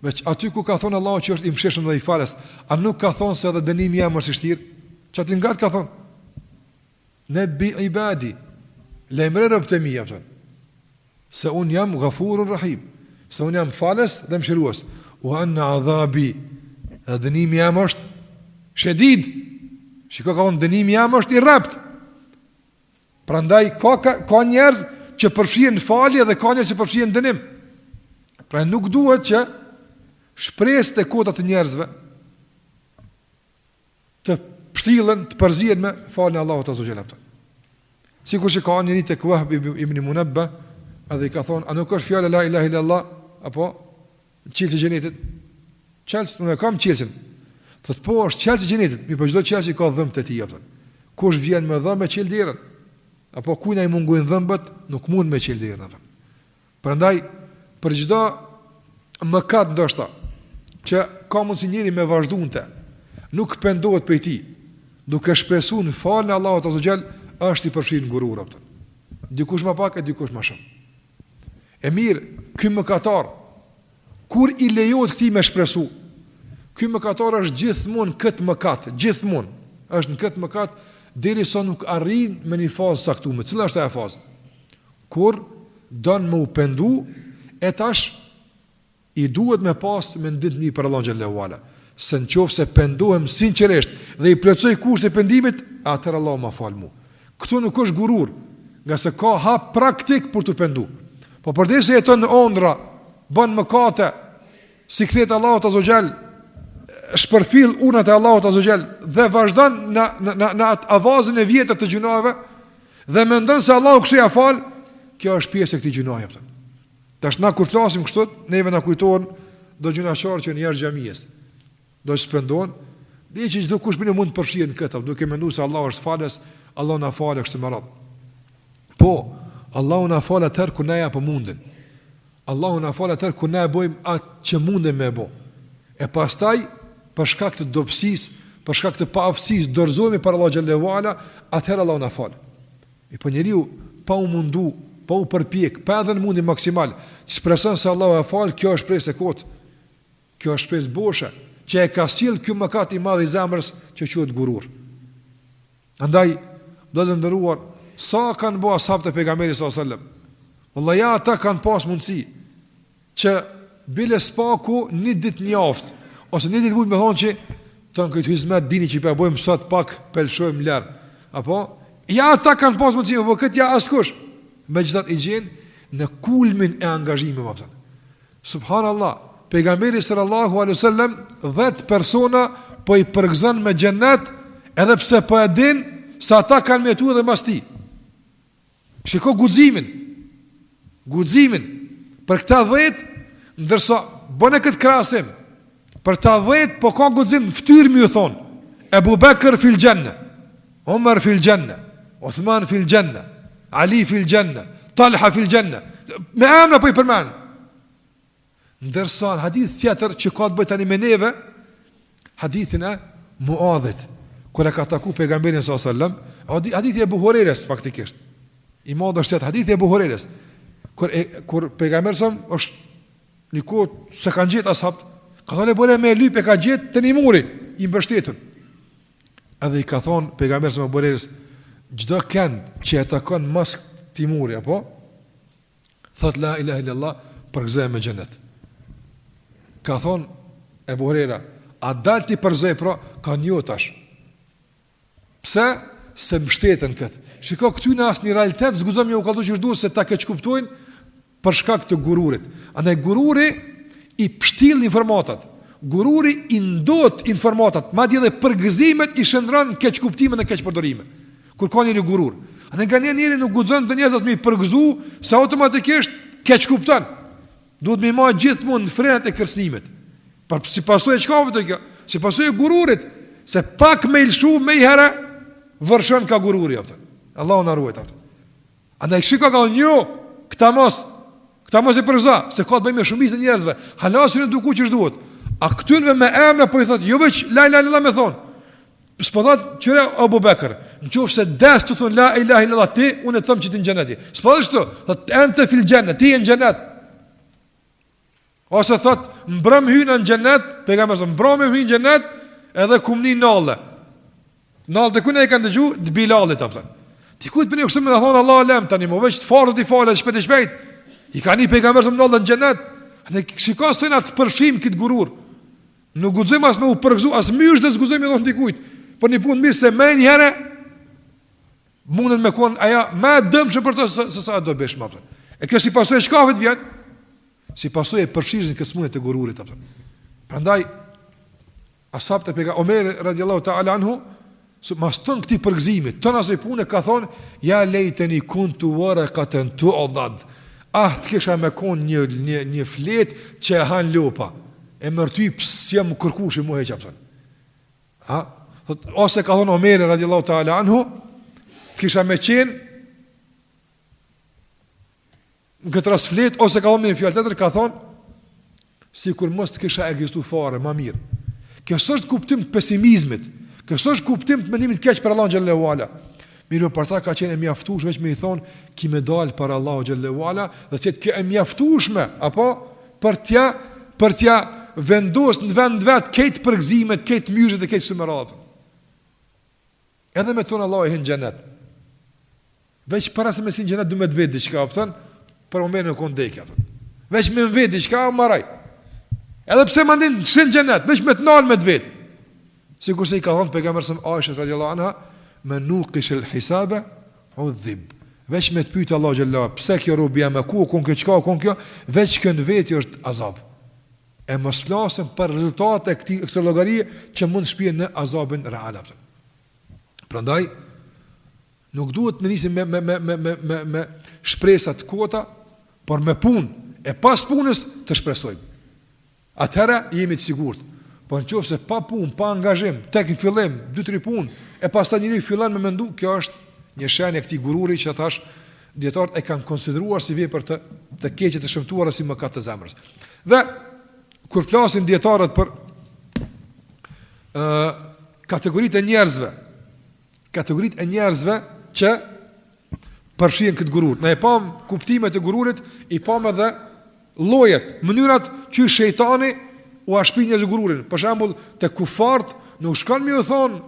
veç aty ku ka thënë Allahu që është i mëshirshëm dhe i falës, a nuk ka thënë se edhe dënimi jem është i shtirë? Qaty ngat ka thënë. Nebbi ibadi, lajmëroj robtë e mi, a kupton, se unë jam gafurur rahim, se unë jam falës dhe mëshirues, ue enne adhabi, dhe dënimi jem është shedid, sikur ka thonë dënimi jem është i rreptë, prandaj ka, ka, ka njerëz që përfshihen në falje dhe ka njerëz që përfshihen në dënim, pra nuk duhet që shpresat e kota të njerëzve, të pështillen, të përzihen me faljen e Allahut azza ue xhel, a kupton. Sikur që ka ardh njëri tek Wahb ibn Munabba, edhe i ka thonë, a nuk është fjala la ilaha illa Allah apo çelës i xhenetit? Çelës, unë e kam çelësin. Thotë po është çelës i xhenetit, mirëpo çdo çelës i ka dhëmbët e tij, a kupton. Kush vjen me dhëmbë e çel derën. Apo kujna i mungojnë dhëmbët, nuk mund me çel derën, a kupton. Prandaj për çdo mëkat ndoshta që ka mundsi njeri me vazhdu n'te, nuk pendohet prej tij, duke shpresu në faljen e Allahut azza ue xhel, është i përfshirë në gurur, a kupton. Dikush ma pak e dikush ma shumë. E mirë, ky mëkatar, kur i lejohet këtij me shpresu, ky mëkatar është gjithmonë këtë mëkat, gjithmonë është në këtë mëkat, derisa nuk arrin me një fazë t'caktume, cila është ajo fazë? Kur don me u pendu, e tash i duhet me pas mendim të mirë për Allahun xhalla ue ala, se në qoftë se pendohem sinqerisht dhe i plotësoj kushtet e pendimit, atëherë Allahu ma fal mua. Këtu nuk është gurur, ngase ka hap praktik për t'u pendu. Po përderisa jeton në ondrra, bën mëkate, s'i kthehet Allahut azza ue xhel, shpërfill urdhnat e Allahut azza ue xhel dhe vazhdon në në në atë avazin e vjetër të gjynave, Dhe mendon se Allahu kështu ja fal, kjo është pjesë e këtij gjynahu apo. Tash na kur flasim kështu, neve na kujtohen do gjynahqarë që janë jashtë xhamisë. Domosdo, edhe çdokush bile mund të përfshihet këtu, duke menduar se Allahu është falës, Allahu na fal kështu me radhë. Po, Allahu na fal atëherë kur na japim mundin. Allahu na fal atëherë kur na e bojmë atë që mundem me e bo. E pastaj, për shkak të dobësisë, për shkak të paaftësisë, dorëzohemi para Allahu xhelle ue ala, atëherë Allahu na fal. Mirëpo njeriu pa u mundu, pa u përpjek, pa e dhënë mundin maksimal, që shpreson se Allahu e fal, kjo është shpresë e kotë. Kjo është shpresë boshe, që e ka sjellë ky mëkat i madh i zemrës që quhet gurur. Andaj, vëllezër të nderuar, sa kanë bërë ashabët e pejgamberit sallallahu alajhi wasallam? Wallahi ja ata kanë pas mundësi që bile spaku një ditë mjaft, ose një ditë mund me thonë që tanë këtë hizmet dini që po e bojmë sot pak po e lëshojmë lirë, apo? Ja ata kanë pas mundësi, mirëpo këtë jo askush, megjithatë i gjen në kulmin e angazhimit, më pëtën. Subhanallah, pejgamberi sallallahu alaihi wasallam 10 persona po i përgëzon me xhennet, edhe pse po e din se ata kanë me jetu edhe mas tij. Shiko guximin. Guximin për këta 10, ndërsa bën këtë krahasim. Për këta 10 po ka guxim në fytyrë me ju thonë. Ebu Bekr fil xhenne. Omer fil xhenne, Othman fil xhenne, Ali fil xhenne, Talha fil xhenne, me emna po i përmend. Ndërsa në hadithin tjetër që ka të bëjë tani me neve, hadithin e Muadhit, kur e ka taku pejgamberin s.a.s. Hadithi i Ebu Hurejres faktikisht, i Muadhit është tjetër, hadithi i Ebu Hurejres, kur, e, kur pejgamberin për një kohë s'e kanë gjetë ashabët, ka dalë Ebu Hurejra me lypë, e ka gjetë te një muri, i mbështetun. Edhe i ka thonë pejgamberi s.a.s. Ebu Hurejrës, çdo kënd që e takon mas këtij muri e po thotë la ilaha illallah përgëzoje me xhenet. Ka thonë Ebu Hurejra, a dal t'i përgëzoj, pra ka thonë jo tash. Pse se mbështetën në këtë. Shiko këtu as një realitet s'guxon me ju kallëzu shpeshherë se ta keq kuptojnë Për shkak të gururit. Andaj gururi i pshtill informatat. Gururi i ndot informatat, madje edhe përgëzimet i shndërron në keqkuptime dhe keqpërdorime. Kur ka njeri gurur. Andaj nganjëherë njeri nuk guxon do njerëz as me i përgëzu, se automatikisht keqkupton. Duhet me i mbajt gjithmonë në frenat e kërcënimit. Por si pasojë e çka vjen kjo? Si pasojë e gururit, se pak me i lshu menjëherë vërshon kah gururi ata. Allahu na ruajtë. Andaj shiko ka unë jo, këta mos, këta mos i përgëzo, se ka të bëjë me shumicën e njerëzve, hala s'jan eduku qysh duhet. A këtynve me emra po i thotë, jo veç, la ilahe illallah me thonë. S'po thotë, kqyre Ebu Bekër, në qoftë se des tu thonë, la ilahe illallah ti, unë e thom që ti në xhenet. S'po ashtu, thotë, ente fil xhenet, ti je në xhenet. Ose thot, mbrëm hyna në xhenet, pejgamberi sa, mbrëm hyna në xhenet, edhe kom ni nalle. Nallet e kujna i ka dëgju, të Bilalit, apo. Dikujt prej neve kështu me na thonë, Allahu alem, tani ma veç farzet i falë, edhe shpejt e shpejt. I ka ni pejgamberi sa më nallet në xhenet. Në shika së tojnë atë përshim këtë gurur. Nuk guxojmë as me u përgëzu, as mjë është dhe s'guxojmë i thonë dikujt. Për një punë të mirë se menjëherë, Mundet me kon ajo më e dëmshme për të se sa e dobishme apo. E kjo si pasojë e çkafit vjen. Si pasojë e përfshirjes në kët smundje të gururit apo. Prandaj as'habët e pega Omer radiallahu ta'ala anhu se mas ton këtij përgëzimi, ton asaj pune ka thon, ja lejteni kuntu warqatan tu'dad. Ah, të kisha me kon një një një flet që e han lopa. E m'përtyp, s'jam kërkushi më heq apo. Ha? Thot, ose ka thonë Omeri radiallahu ta'ala anhu, të kisha me qenë në këtë rast fletë, ose ka thonë me një fjalë tjetër, ka thonë, sikur mos të kisha ekzistu fare, ma mirë. Kjo s'është kuptim të pesimizmit, kjo s'është kuptim të mendimit keq për Allahun xhele ue ala. Mirëpo për ta ka qenë e mjaftushme, veç me i thonë, ki me dalë para Allahut xhele ue ala, dhe të jetë kjo e mjaftushme, apo, Për t'ja, për t'ja vendos në vend të vet krejt përgëzimet, krejt myzhdet e krejt sumeratën. Edhe me thonë Allahu hin xhenet. Veç para se me hi në xhenet du me të vet diçka, po thon, për më mërë në konë dhejke, pëtën. Veç me të vet diçka, më maraj. Edhe pse më ndinë, se hin xhenet, veç me të nal me të vet. Sikurse i ka thonë, pejgamberi Aishes, radiallahu anha, men nukishel hisabe, Udhib, veç me të pyet Allahu xhele, pse kjo robi jem e ku u kon kjo çka u kon kjo, veç kjo në vetë është azab. E mos flasim për rezultatet e këtij kësaj llogarie që mund të shpien në azabin real atë. Prandaj nuk duhet të nisim me me me me me me, me shpresa të kota, por me punë e pas punës të shpresojmë. Atëherë jemi të sigurt. Po në qoftë se pa punë, pa angazhim, tek në fillim, dy, tri punë e pastaj njeriu fillon me mendu, kjo është një shenjë e këtij gururi që thash dietarët e kanë konsideruar si vepër të të keqe të shëmtuar e si mëkat të zemrës. Dhe kur flasin dietarët për ë kategoritë e njerëzve, kategoritë e njerëzve që përfshihen në këtë gurur. Ne e pamë kuptimet e gururit, i pamë edhe llojet, mënyrat që shejtani ua shpi njerëzve gururin. Për shembull, te kufart nuk shkon me u thon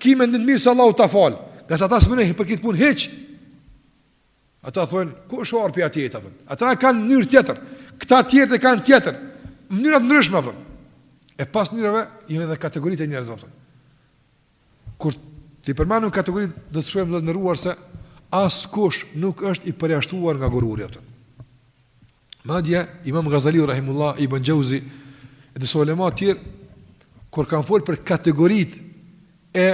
ki mendim të mirë se Allahu ta fal. Ngase ata s'mun e për këtë punë hiç. Ata thonë, ku është harpi atje ta bën. Ata e kanë mënyrë tjetër. Këta të tjerë e kanë tjetër. Mënyra të ndryshme a po. E pas mënyrave janë edhe kategoritë e njerëzve. Kur t'i përmendim kategoritë, do të shohim të nderuar se askush nuk është i përjashtuar nga gururi a po. Madje Imam Ghazali rahimehullah Ibn Xhevziu e disa ulema të tjerë kur kanë folur për kategoritë e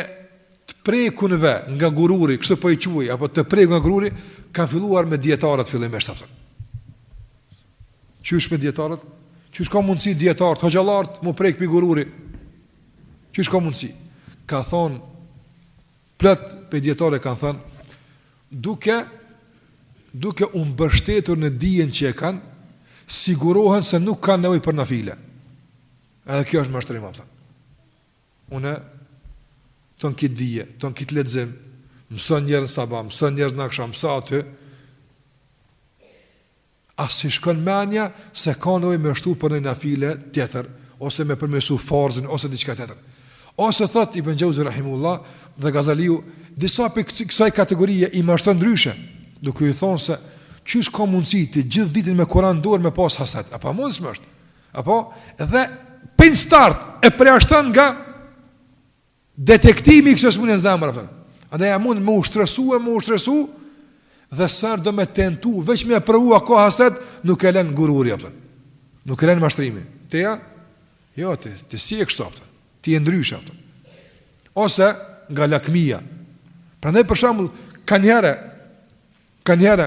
të prekunve nga gururi, kështu po i quaj apo të prekun nga gururi, kanë filluar me dietarët fillimisht a po. Qysh me dietarët? Qysh ka mundësi dietarët, hoxhallart, m'u prek pi gururi? Qysh ka mundësi? Ka thonë, plot prej dietarëve kanë thonë, duke, duke u mbështetur në dijen që e kanë, sigurohen se nuk kanë nevoj për nafile. Edhe kjo është mashtrim, a po. Une, tan kit dije, tan kit lexim, mëso njerëz në sabah, mëso njerëz në aksham, mëso aty, As s'i shkon menja se ka nevojë me shku për ndonjë nafile tjetër ose me përmirësu farzin ose diçka tjetër. Ose thot Ibn Xhevziu rahimehullah dhe Gazaliu, disa prej kësaj kategorie i mashtron ndryshe, duke i thonë se qysh ka mundësi ti gjithë ditën me Kur'an n'dorë me pas haset, e pamundshme është. A po dhe pi n'start e përjashton nga Detektimi i kësaj sëmundje në zemër a po. Andaj ja mun me u shtresu e me u shtresu dhe sado me tentu, veç me provu a ka haset, nuk e lën gururi a po. Nuk e lën mashtrimi. Ti a? Jo ti, ti s'je kështu a po. Ti je ndryshe a po. Ose nga lakmia. Prandaj për shembull, kaniherë kaniherë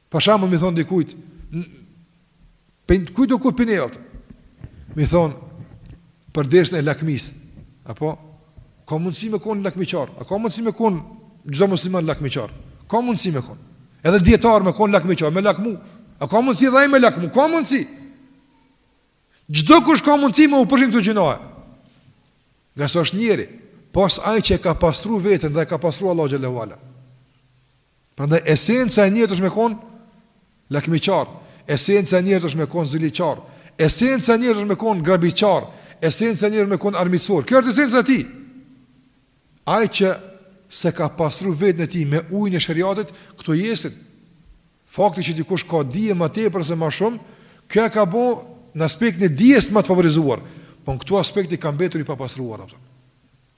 Për shembull, me i thon dikujt, kujtdo ku pini e otë? Me i thon, për çështjen e lakmisë, a po, ka mundësi me konë lakmiqar, a ka mundësi me konë çdo musliman lakmiqar, ka mundësi me konë, edhe dijetari me konë lakmiqar, me lakmu, a ka mundësi edhe ai me lakmu, ka mundësi, çdokush ka mundësi me u përfshi n'këto gjynahe, ngase është njeri, pos ai që e ka pastru veten dhe e ka pastru Allahu xhele ve ala, Prandaj esenca e njerit është me kon lakmiqar, esenca e njerit është me kon ziliqar, esenca e njerit është me kon grabitqar, esenca e njerit është me kon armiqsor. Kjo është esenca e tij. Ai që s'e ka pastru veten e tij me ujin e sheriatit, këto i jesin. Fakti që dikush ka dije më tepër ose më shumë, kjo e ka bo në aspektin e dijes më të favorizuar. Po n'këtë aspekt ka mbetur i papastruar a po.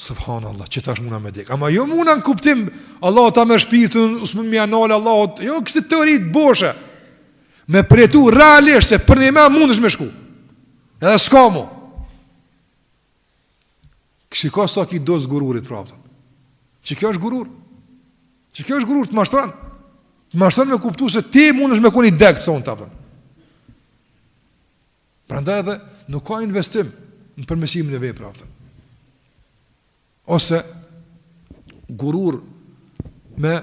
Subhanallah, që tash muna me dek. Ama jo muna në kuptim, Allahu ta merr shpirtin, e s'mund me ja nalë Allahut, jo kësi teori boshe. Me përjetu realisht se përnjime mundesh me shku. Edhe s'ka mu. Kështu ka sa ki dozë gururit pra, a po kupton. Qikjo është gurur. Qikjo është gurur, të mashtron. Të mashtron me kuptu se ti mundesh me kon i dekë sonte, a po kupton. Prandaj edhe nuk ka investim në përmirësimin e veprave. Ose gurur me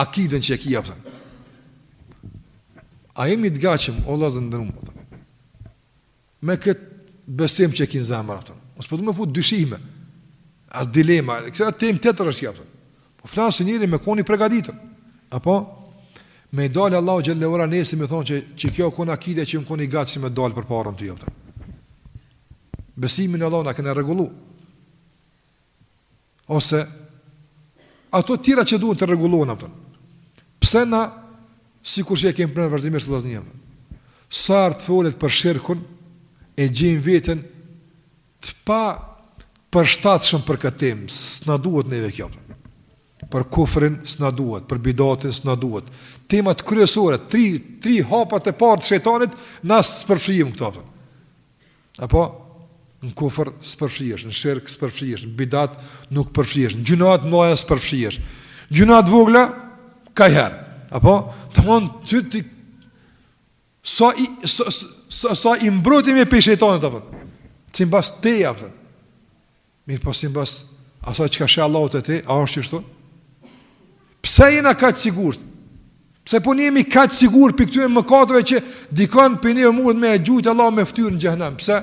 akiden që e ki, a po kupton. A jemi të gatshëm, o vllazën të nderum, me këtë besim që e kemi në zemër, a po kupton. As s'po du me fut dyshime, as dilema, kjo temë tjetër është, a po kupton. Po flas se njeri me kon i përgatitur. Apo me i dal Allahut xhelle ue ala nesër me thonë qe, qikjo u kon akide që u kon i gatshëm me dal përpara teje apo. Besimin Allahu na ka rregullu. Ose ato të tjera që duhen të rregullohen apo. Pse na sikur që e kemi përmend vazhdimisht vëllaznia. Sa herë të folet për shirkun e gjejmë veten të papërshtatshëm për këtë temë, s'na duhet neve kjo. Për kufrin s'na duhet, për bidatin s'na duhet. Temat kryesore, tri, tri hapat e parë të shejtanit, na s'përfshijnë këto. Apo, në kufër s'përfshihesh, në shirk s'përfshihesh, në bidat nuk përfshihesh, në gjynahe të mdhaja s'përfshihesh. Gjynahe të vogla, kaniherë. Apo, të mund të të Sa i sa sa, sa i mbrojtun je prej shejtanit apo. Simbas teje apo. Mirëpo simbas asaj çka sheh Allahu te ti, a është kështu? Pse jena kaq të sigurt? Pse po jemi kaq të sigurt prej këtyre mëkateve që dikon prej neve mund me gjujt Allahu me fytyrë në xhehenem? Pse?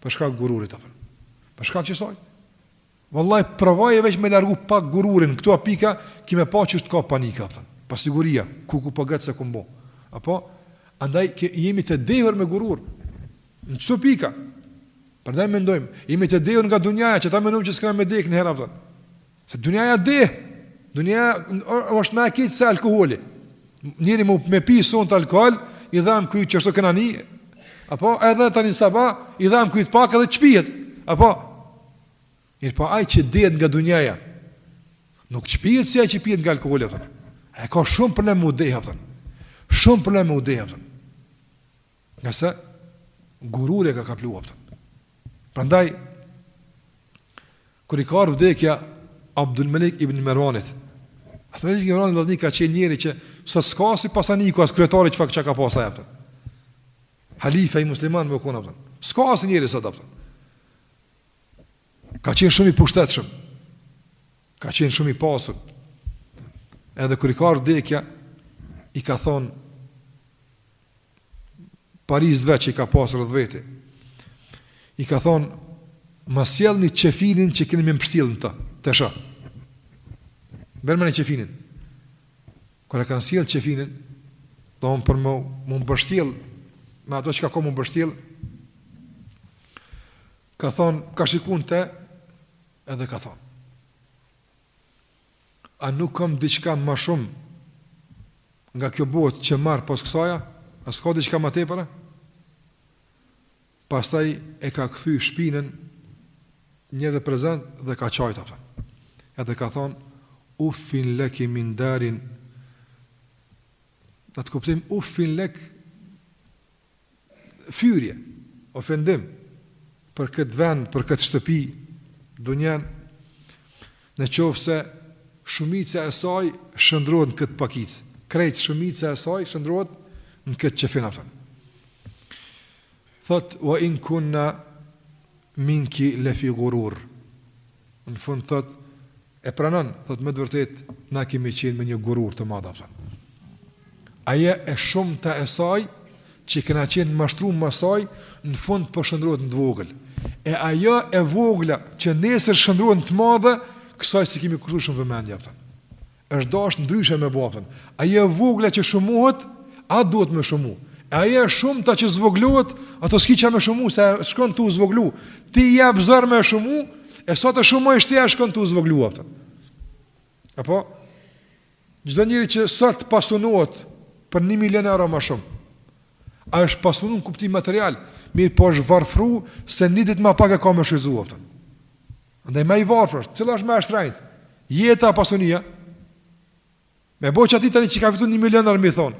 Për shkak gururit apo. Për shkak qësaj. Vallai provoje veç me largu pak gururin në këto pika ki me pa qysh të kap panika apo. Pasiguria, kuku po gjet se ku mbo. Apo andaj që jemi të dehur me gurur. Në qito pika? Prandaj mendojmë, jemi të dehur nga dunjaja që ta mendojmë që s'kam me dek niherë apo. Se dunjaja deh. Dunja është më e keqe se alkooli. Njeri mun me pi sonte alkool, i dhemb kryt qashtu kanë ani. Apo edhe tani sabah i dhemb kryt pak edhe çpihet. Apo Mirëpo ai që dehet nga dunjaja, nuk çpihet si ai që pihet nga alkooli apo. Ai ka shumë problem u deh apo. Shumë problem u deh apo. Ngase gururi e ka kapluar apo. Prandaj kur i ka ardh vdekja Abdul Malik ibn Marwanit. Abdul Malik ibn Marwani vllazni ka qenë njeri që sot s'ka asi pasaniku as kryetari çfarë çka ka pasur apo. Halife i muslimanëve u kon apo. S'ka asnjëri sot apo. Ka qenë shumë i pushtetshëm. Ka qenë shumë i pasur. Edhe kur i ka ardhur vdekja, i ka thon parisë vet që i ka pasur rreth veti. I ka thon ma sjellni qefinin që keni me m'mbështjell në ta. Ta shoh. Bjermëni qefinin. Kur e kanë sjellë qefinin, domethënë për m'u mbështjellë, me ato çka ka m'u mbështjellë, Ka thonë, ka shiku n'të, edhe ka thonë. A nuk kam diçka ma shumë nga kjo botë që marr pos kësaj a? A s'ka diçka ma tepër a? Pastaj e ka kthy shpinën njerëzve prezent dhe ka qajt, a kupton. Edhe ka thonë, uffin leki min darin. Në atë kuptim, uffin lek fyerje, ofendim për këtë vend, për këtë shtëpi, dunjan, në qoftë se shumica e saj shndrohet në këtë pakicë, krejt shumica e saj shndrohet në këtë qefin, a kupton. Thot wa in kunna minki la fi ghurur. Në fund thotë, e pranon, thotë me të vërtetë na kemi qenë me një gurur të madh, a kupton. Ajo e shumta e saj që kena qenë mashtru mas saj, në fund po shndrohet në të vogël. E ajo e vogla që nesër shndrohet në të madhe, kësaj s'i kemi kushtu shumë vëmendje, a kupton. Është dashtë ndryshe me ba, a kupton. Ajo e vogla që shumohet, atë duhet me shumu. E ajo e shumëta që zvoglohet, atë s'ki çka me shumu, se shkon tu u zvoglu. Ti i jep zor me shumu, e sa ta shumojsh ti ajo shkon tu u zvoglu. A kupton. Apo, çdo njeri që sot pasunohet për një milion euro ma shumë, ai është pasunu në kuptim material, mirëpo është varfru se një ditë ma pak e ka me shfrytëzu. A kupton. Andaj më i varfër është, cila është më e shtrenjtë? Jeta a pasunia? Me bo qatij tani që ka fitu një milion ar, me i thonë,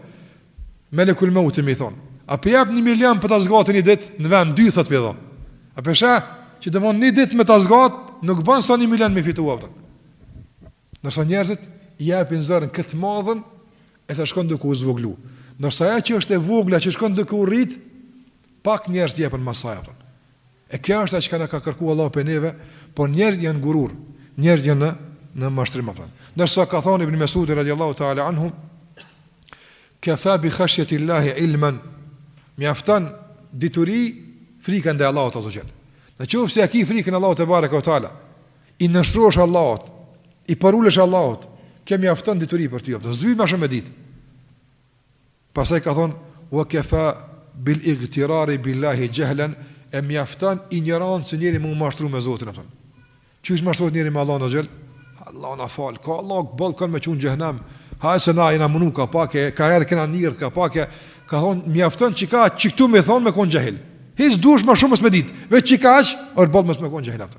melekul meuti me i thonë, a po e jep një milion po ta zgati një ditë, në vend, dy, thot me i dhonë, a po e sheh, që domethënë një ditë me ta zgatë, nuk bon sa një milion me fitu, a kupton. Ndërsa njerëzit i japin zor në këtë madhen e sa shkon duke u zvogëlu. Ndërsa ajo që është e vogla që shkon duke u rrit, pak njerëz jepen mas saj, a kupton. E kjo është ajo që na ka kërkuar Allahu prej neve, por njerëzit janë n'gurur, njerëzit janë në në mashtrim, a kupton. Ndërsa ka thënë Ibn Mesud radiallahu taala anhu, "Kafa bi khashyati Allahi ilman" Mjafton dituri frika ndaj Allahut azza wa xhal. Në qoftë se ja ki frikën Allahut tebareka wa taala, I nënshtrohesh Allahut, i përulesh Allahut, kjo mjafton dituri për ty, apo s'duhet ma shumë me ditë. Pastaj ka thon wa kafa bil igtirari billahi jahlan e mjafton injorancë njeri m'u mashtru me Zotin apo. Qysh mashtrohet njeri me Allahun xhel? Allah na fal, ka Allah boll kanë me çu n'xhehenem. Hajt se na jena munu ka pak e ka herë kena ndi ka pak e ka thon mjafton qikaq qiktu me thon me kon xhahil. Hiç s'duhet ma shumë me ditë, veç qikaq, or boll me kon xhahil apo.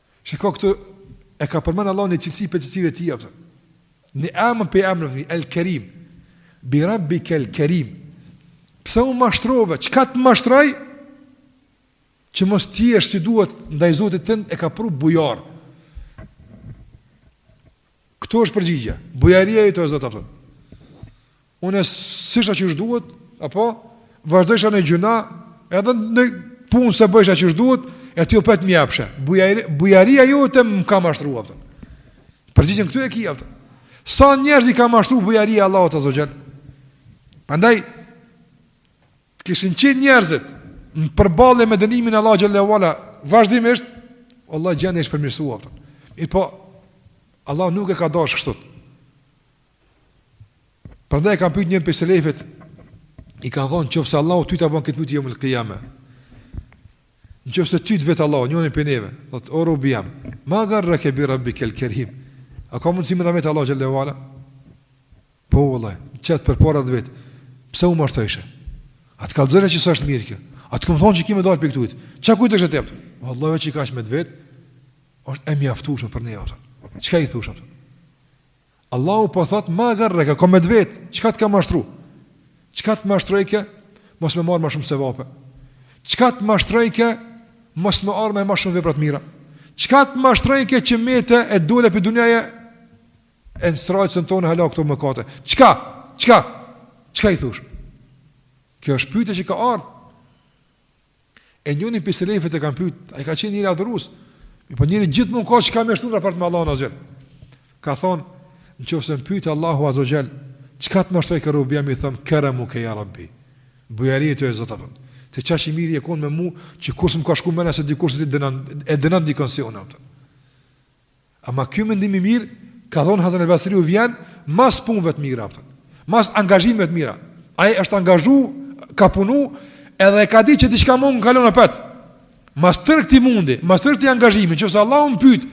Shiko këtu e ka përmend Allah një cilësi prej cilësive të tija. Një emën prej emnave, El Kerim. Bi Rabbikel Kerim. Pse u mashtrove? Çka të mashtroi? Që mos të jesh si duhet ndaj Zotit tënd e ka pru bujar. Këtu është përgjigja. Bujaria jote Zot apo. Unë s'isha qysh duhet, apo vazhdojsha në gjynah, edhe në punë s'e bojsha qysh duhet, e ti opet më jepshe. Bujaria, bujaria jote më ka mashtru apo. Përgjigjen këtu e ki apo. Sa njerëz i ka mashtruar bujaria e Allahut azze ve xhel. Prandaj Të kishin qenë njerëzit në përballje me dënimin e Allahut xhelle ve ala vazhdimisht, vallahi gjendja ish përmirësuar. Mirëpo, Allah nuk e ka dashur kështu. Prandaj kanë pyetur një prej selefit i kanë thonë nëse Allahu ty ta bën këtë pyetje jomul qiyama. Nëse ty të vet Allahu njërin prej neve, thot o robi jem, ma garrake bi rabbika al-karim. A ka mundësi me na vet Allahu xhelle ve ala? Po vallahi, t'qet përpara të vet. Pse u mashtrojshe? A të kallëzova që s'është mirë kjo? A të kom thonë që ki me dalë prej këtuhit? Çka kujtojshe ti? Vallahi qikaq me të vetë, është e mjaftushme për ne, apo. Çka i thush, apo? Allahu po thotë ma garrake, ka me të vetë, çka të ka mashtru? Çka të mashtrojke, mos me marrë ma shumë sevape? Çka të mashtrojke, mos me ardhë me ma shumë vepra të mira? Çka të mashtrojke që mete e dole prej dunjaje, E në strajcën tande hala këto mëkate. Çka? Çka? Çka i thosh? Kjo është pyetja që ka ardhur. E njërin prej selefit e kanë pyet, ai ka qenë njeri adhurues. Mirëpo njeri gjithmonë ka çka me shtu në raport me Allahun azze ve xhel. Ka thonë, nëse më pyet Allahu azze ve xhel, çka të mashtrojke robi jem, i thom karamuke ya rabbi. Bujaria jote Zot apo. Ti qaq i mirë je kon me mua, që kurrë s'më ka shku menja se ti e dënon dikon si unë atë. Ama ky mendim i mirë, ka thonë Hasan el Basriu, vjen mas punëve të mira, apo, mas angazhimeve të mira. Ai është angazhu, ka punu, edhe e ka di që diçka mund i kalon apet. Mas tërë këtij mundi, mas tërë këtij angazhimi, nëse Allahu më pyet,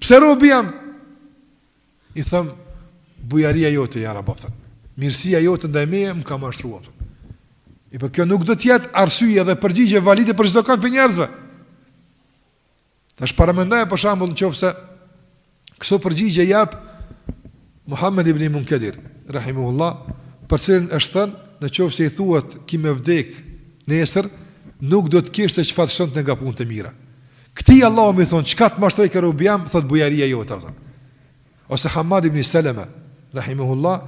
pse robi jem? I them, bujaria jote ja Rab, apo. Mirësia jote ndaj meje më ka mashtruar. Mirëpo kjo nuk do të jetë arsye dhe përgjigje valide për çdokënd prej njerëzve. Tash paramendo për shembull në qoftë se këso përgjigje jap Muhammed ibni Munkedir rahimuhullah për cilin është thënë në qoftë se i thuhet ki me vdek nesër nuk do të kishte çfarë shton nga punët e mira këtij Allahu me i thonë çka të mashtroi ke robi jem thot bujaria jote a kupton ose Hamad ibni Seleme rahimuhullah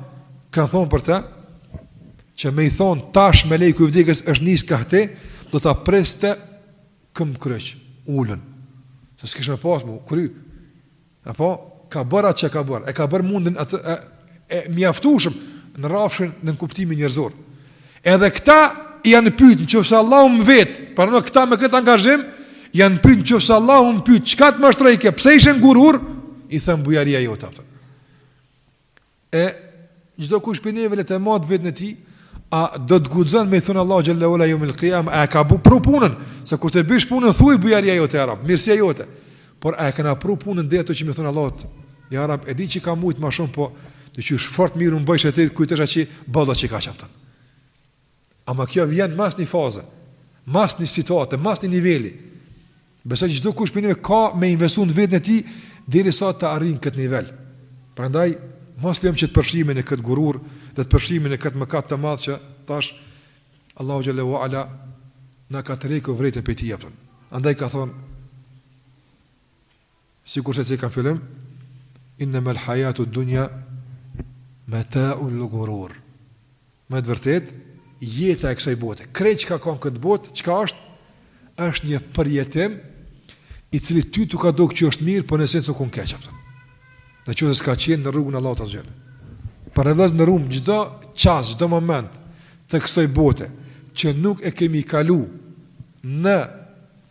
kanë thonë për të që me i thonë tash meleku i vdekjes është nis ka ti do ta priste Këmbë kryq, ulun. Se s'kish me pas mu, kry. Apo, ka bërë atë që ka bërë. E ka bërë mundin atë, e, e mjaftushëm në rafshin në në kuptimin njerëzor. Edhe këta janë pytë në qoftë se Allahu më vet, pra dhe këta me këtë angazhim, janë pytë në qoftë se Allahu më pyt, çka të mashtrojke, pse ishe në gurur, i them bujaria jote a kupton. E çdo kush prej neve le ta mat vetën e tij, a do të guxon me i thënë Allahu xhelle ue ala jeumul kijame, a e ka bu pru punën, se kur ta bësh punën thuaj bujaria jote ja rab, mirësia jote. Por a e kena pru punën deri aty që me i thënë Allahut, ja rab, e di që kam mujt më shumë, po dysh fort mirë u mbajsha te ti kujtojsha që boll a kupton. Ama kjo vjen mas një faze, mas një situate, mas një niveli. Besoj që çdo kush prej neve ka me investu në vetën e tij derisa ta arrijë këtë nivel. Prandaj mos lejojmë që të përfshihemi në këtë gurur dhe të përfshihemi në këtë mëkat të madh që thash Allahu xhelle ue ala na ka tërhek vërejtjen prej tij a kupton. Andaj ka thon Sikurse e ceka në fillim, Innemel hajatu dunja metaul gurur. Me të vërtet, jeta e kësaj bote, krejt çka ka në këtë botë, çka është, është një përjetim, i cili ty t'u ka dukë që është mirë, po në esencë u konë keq, a kupton. Në qoftë se s'ka qenë në rrugën e Allahut xhelle. Por e vëllezën të nderumë, çdo çast, çdo moment të kësaj bote, që nuk e kemi kalu, në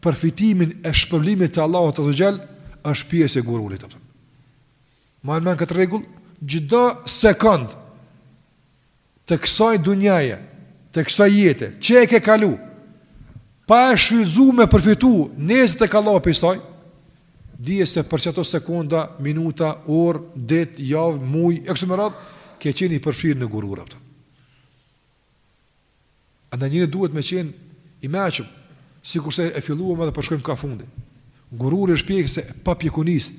përfitimin e shpërblimit të Allahut azze ue xhel është pjesë e gururit. Maje në men këtë regull, çdo sekond të kësaj dunjaje, të kësaj jete, që e ke kalu, pa e shfrytzu me përfitu në ahiret e ke kalu prej saj, dije se për qato sekonda, minuta, orë, dit, javë, muj, e kështu me radhë, ke qenë i përfshirë në gurur, a kupton. Andaj njeri duhet me qenë i meçëm, sikurse e filluam edhe po shkojmë ka fundi. Gururi është pjesë e papjekunisë.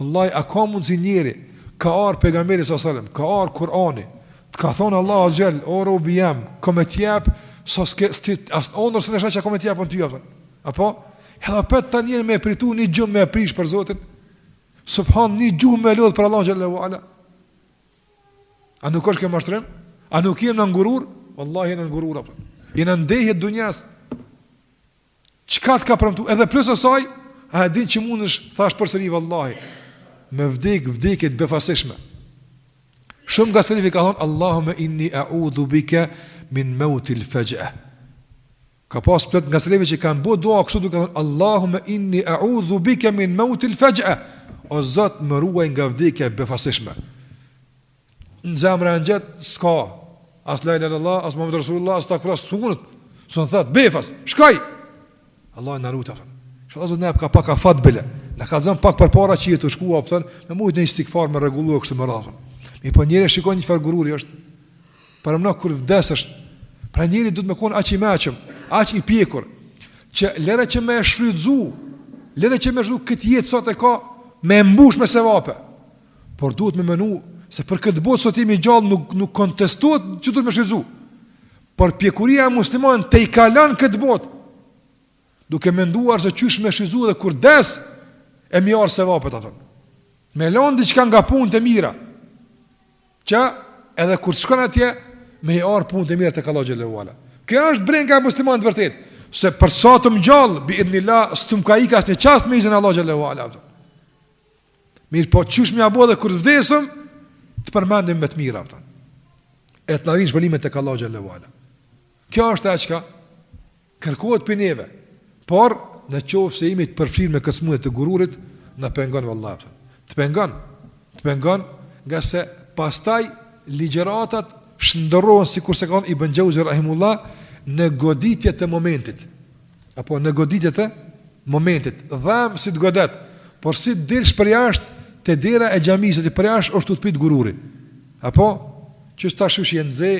Vëllaj, a ka mundësi njeri, ka ardh pejgamberi alejhi selam, ka ardh Kurani, të ka thonë Allahu xhelle, o robi jem, kam me t'i jep, çka s'ke, ti, as në ondërr s'e sheh, kam me t'i jep ty, a kupton. Apo? Edhe prapë njeri me pritu një gjumë me prish për Zotin, subhan një gjumë me lodhë për Allahun xhelle ue ala. A nuk është kjo mashtrim? A nuk jemi në gurur? Vallahi jemi në gurur apo. Jemi në dehje të dunjas. Çka të ka premtu? Edhe plus asaj, a e din që mundesh thash përsëri vallahi. Me vdek vdekje të befasishme. Shumë nga selefi ka thonë Allahumma inni a'udhu bika min mautil faj'a. Ka pas plot nga selefët që kanë bo dua kështu duke thënë Allahumma inni a'udhu bika min maut al-faj'a. O Zot, më ruaj nga vdekja e befasishme. Në zemra e nxet s'ka as la ilaha illallah, as Muhammedur rasulullah, as takfur sunut. Sun thot befas, shkoi. Allah na rujt. Inshallah Zot na ka pak afat bile. Na ka zon pak përpara që të shkua, po thon, me mujt në istikfar me rregullu kështu më radhën. Mirëpo njeri shikon një çfarë gururi është. Pra mëno kur vdesësh, pra njeri duhet të kon aq i meçëm, aq i pjekur, që lëre që me e shfrytzu, lëre që me zhdu këtë jetë sot e ka me mbush me sevape. Por duhet me mënu se për këtë botë sot jemi gjallë nuk nuk kontestohet që duhet me shfrytzu. Por pjekuria e muslimanit e kalon këtë botë. Duke menduar se qysh me shfrytzu edhe kur des e me i ardh sevapet, a kupton. Me lon diçka nga punët e mira. Që edhe kur shkon atje me i ardh punët e mira tek Allahu xhele ue ala. Kjo është brenga e muslimanit të vërtet, se për sa të jem gjall bi idhnillah stum ka ik as një çast me izin Allahu xhele ue ala. Mirëpo qysh me ja bo edhe kur të vdesëm të përmendim me të mira, a kupton. E të na vijn shpërblimet tek Allahu xhele ue ala. Kjo është ajo çka Kërkohet prej neve, por në qoftë se jemi të përfshirë me këtë sëmundje të gururit, na pengon vallahi. Të pengon, të pengon, nga se pastaj ligjëratat shndërrohen sikur se ka thon Ibn Xheuzi rahimehullah në goditje të momentit. Apo në goditje të momentit, dham si të godet, por si të dilsh përjashtë te dera e xhamisë ti përjashtë është tu t'prit gururi. Apo që tash je nxe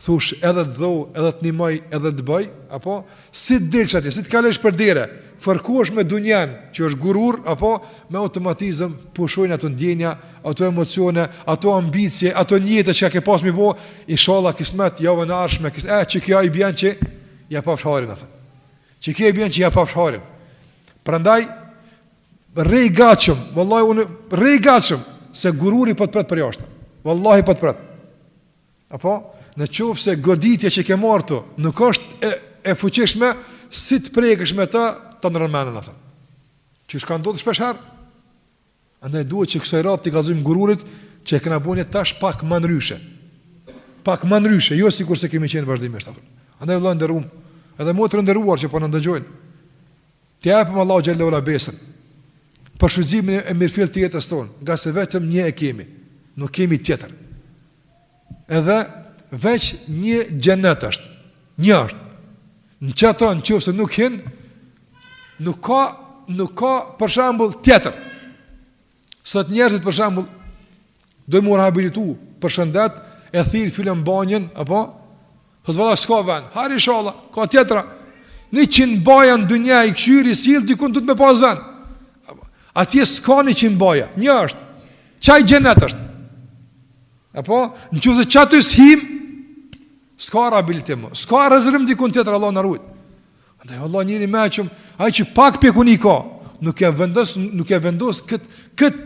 Thush edhe të dheu, edhe të nimoj, edhe të bëj, apo, si të dilsh atje, si të kalojsh për dere, fërkohesh me dunjen, që është gurur, apo, me automatizëm, pushojnë ato ndjenja, ato emocione, ato ambicje, ato njete çka ke pas mi bo, ishalla kismet, javën e ardhshme, kis, e, çka i bjen që, ja pafsh hajrin, ato, çka i bjen që ja pafsh hajrin, prandaj, rri gatshëm, vëllaj, unë, rri gatshëm, se gururi po të pret përjashtë, vallahi po të pret, Apo, në qoftë se goditja që ke marrë ktu, nuk është e, e fuqishme, si të prekesh me të, ta ndrron menen, a kupton. Qysh ka ndodhë shpesh herë. Andaj duhet që kësaj radhe t'i kallzojm gururit, që e kena bo nijet tash pak ma ndryshe. Pak ma ndryshe, jo sikurse kemi qenë vazhdimisht. Andaj vlla i nderum, edhe motër e nderuar që po na dëgjojnë. T'ia japim Allahut xhel-le ue ala besën për shfrytëzimin e mirëfilltë të jetës tonë, ngase vetëm një e kemi, nuk kemi tjetër. Edhe veç një xhenet është, një është. Në qato në qoftë se nuk hin, nuk ka nuk ka për shembull tjetër. Sot njerëzit për shembull dojnë m'u rehabilitu për shëndet e thirr filan banjën apo po valla s'ka vend hajr inshallah ka tjetra 100 banja në dynja i kqyr i sill dikun duhet me pas ven atje s'ka 100 banja një është qaj xhenet është apo në qoftë se qaty s'him s'ka rehabilitim s'ka rezervim dikun tjetër Allah na rujt Andaj vallah njeri i mençëm, aj që pak pjekuni ka, nuk e vendos, nuk e vendos këtë kët,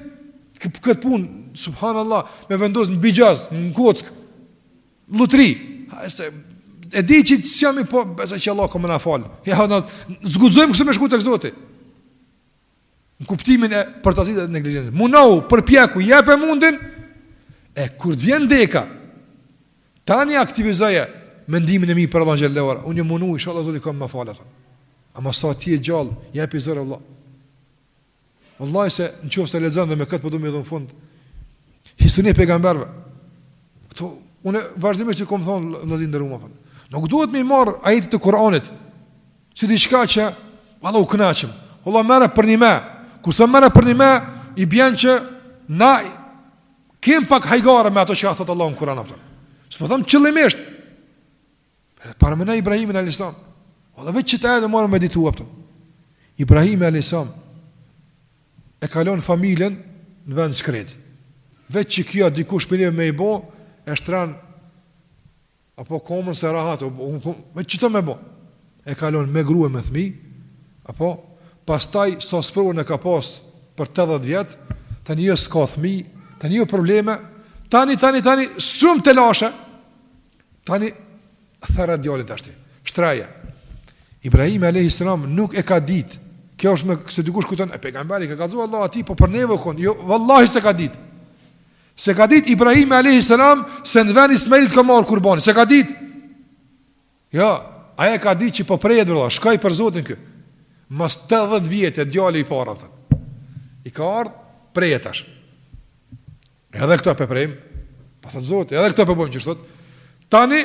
kët, kët punë, subhanallah, me vendos në bixhoz, në kockë, lutri, hajt se, e di që si jam i po, besoj që Allahu ka me na falë, jo, na s'guxojmë kështu me shku tek Zoti, Në kuptimin e përtacisë dhe neglizhencës. Munohu, përpjeku, jepe mundin, e kur të vjen deka, tani aktivizoje mendimin e mirë për Allahun xhel-le ue ala. Unë jam munu, inshallah Zoti ka me m' falë. Ama sa t'je gjallë, jepi zor vallah. Vallahi se në qoftë se lexon, edhe me këtë përdu po me dhënë fund, historinë e pejgamberëve. Këto, unë vazhdimisht i kom thonë vllezën t'nderum. Nuk duhet me i marrë ajetet e Kuranit, Si diçka që, valla u kënaqëm. Valla merre përnjëmen. Kur thom merre përnjëmen, i bjen që na kem pak hajgare me ato që ka thot Allahu në Kur'an apo. S'po them qëllimisht. Parameno Ibrahimin alayhis salam. Valla veç qëta edhe morëm me meditu apo. Ibrahim alayhis salam e ka lon familjen në vend t'shkret. Veç që kjo dikush për me i bo, e shtran Apo komën se rahat, veç qëto me bo. E ka lon me grue me fmi, apo pastaj sa sa sprova i ka pas për 80 vjetë, tani jo s'ka fmi, tani jo probleme, tani, tani, tani, shumë telashe, tani, there djalin tash, shtrije. Ibrahim a.s. nuk e ka ditë, kjo është meqëse dikush kujton, e pejgamber, i ka kallzu Allahu atij, po për neve konë, jo, vallahi s'e ka ditë. S'e ka dit Ibrahimi alayhi salam se në vend Ismailit ka me ardh kurbani, s'e ka dit. Jo, ai e ka dit që po prehet valla, shkoi për Zotin ky. Mas 80 vjet e djali i parë atë. I ka ardh preje tash. Edhe këto po e prejm. Pastaj Zoti, edhe këto po e bëjmë çështë. Tani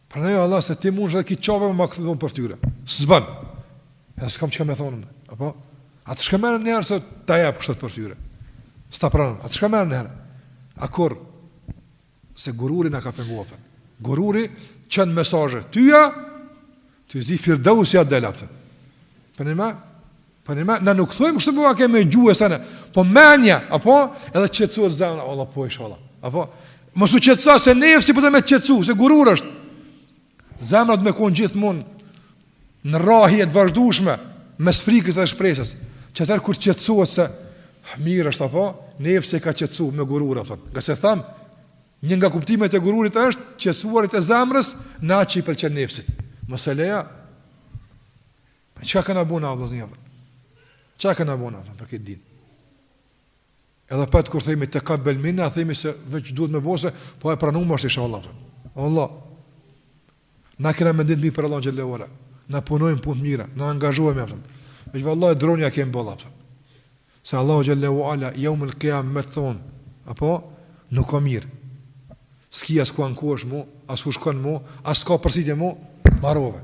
Pranoje o Allah se ti mund të ki çave më maksim don për tyre. S'bën. Ja s'kam çka me thonë. Apo a të shkon menja një herë se ta jap kështu për fytyre. S'ta pranon. A të shkon menja një herë. A kur se gururi na ka penguar. Gururi çon mesazhe. Tyja ty zi firdaus ja delaptë. Për ne më Po ne na nuk thojmë kështu po ma ke me gjuhë sa ne. Po menja, apo edhe qetësohet zemra, o Allah po inshallah. Apo mos u qetëso se nefsi po do me qetësu, se gurur është. Zemra duhet me kon gjithmonë në rrahje të vazhdueshme mes frikës dhe shpresës. Çatëherë kur qetësohet se ah, mirë është apo nefsi ka qetësu me gurur apo. Ngase thamë një nga kuptimet e gururit është qetësuarit e zemrës në atë që i pëlqen nefsit. Mos e lejo Po çka kena bo o vëllezër jam? Çka kena bo ata për këtë dinë? Edhe prapë kur themi tekabbel minna, themi se veç duhet me bo se, po e pranume është inshallah. Allah. Na kena mendim të mirë për Allahun xhele ue ala. Na punojmë punë të mira, na angazhohemi, kupton. Veç vallahi dron ja kem boll, kupton. Se Allahu xhele ue ala yawm al qiyam me thon, apo nuk ka mirë. Ski as ku ankohesh mo, as ku shkon mo, as ka përsëritje mo, marove.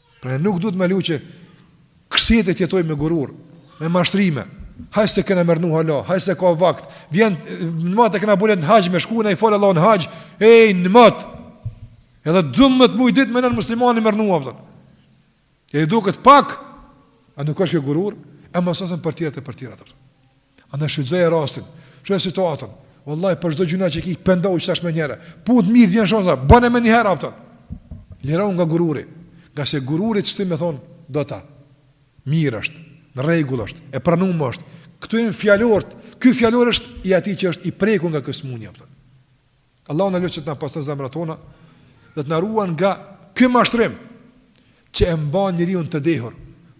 Pra nuk duhet me lu që kështu të jetoj me gurur Me mashtrime Hajt se kena me rrnu hala Hajt se ka vakt Vjen në mot e kena boll hajt Me shku na i fal Allahu hajt Ej në mot Edhe dymbëdhjetë muj ditë menon muslimani me rrnu kupton E i duket pak A nuk është kjo gurur E më sasën për tjerat e për tjerat Andaj shfrytëzoje rastin, shoje situatën. Wallahi për çdo gjynah që ke, pendohu që tash menjëherë. Punë të mirë vjen shansa, bone menjëherë, kupton. Lirou nga gururi, ngase gururi të shti me thon, do ta. Mirë është, në rregull është, e pranume është. Këto janë fjalor, ky fjalor është i atij që është i prekur nga kjo smunje, kupton. Allahun e lus që të na pastron zemrat tona dhe të na ruan nga ky mashtrim që e mban njeriu të dehur.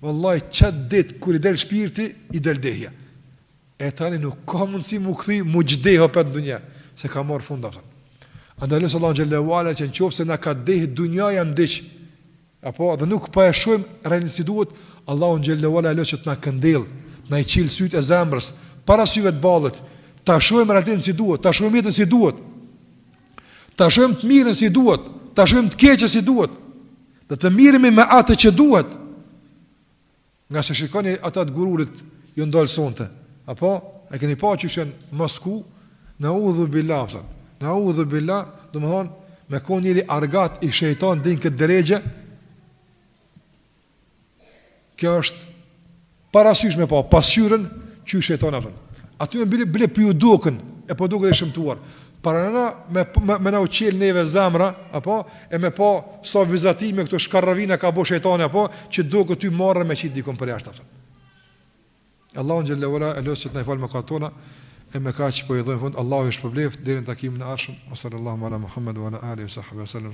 Wallahi çat dit kur i del shpirti, i del dehja. E tani nuk ka mundësi m'u kthy m'u çdeh opet n'dunja, se ka marr fund apo. Andaj lus Allahun xhele ue ala që në qoftë se na ka dehë dunjaja n'diç Apo, dhe nuk po e shohim realitetin si duhet, Allahun xhele ue ala e lus që të na këndell, të na i çel sytë e zemrës, para syve të ballit, ta shohim realitetin si duhet, ta shohim jetën si duhet. Ta shohim të mirën si duhet, ta shohim të keqën si duhet. Dhe të mirremi me atë që duhet. Ngase shikoni ata të gururit ju ndal sonte. Apo e keni pa që shën Mosku? Neudhu bilah, kupton. Neudhu bilah, domthon me kon njeri argat i shejtanit deri në këtë derexhe. Kjo është parasysh me pa pasqyrën që shejtan apo. Aty me bile bile p'ju duken e po duken e shëmtuar. Para na me me, me na u çel neve zemra, apo e me pa sa so vizatime këto shkarravina ka bo shejtani apo që do këty marrë me çit dikon për jashtë atë. Allahu xhallahu ala e lusim t'na fal mëkatet tona e me kaq po i dhon fund Allahu ju shpërbleftë deri në takimin e ardhshëm sallallahu ala muhammed wa ala alihi wa sahbihi sallam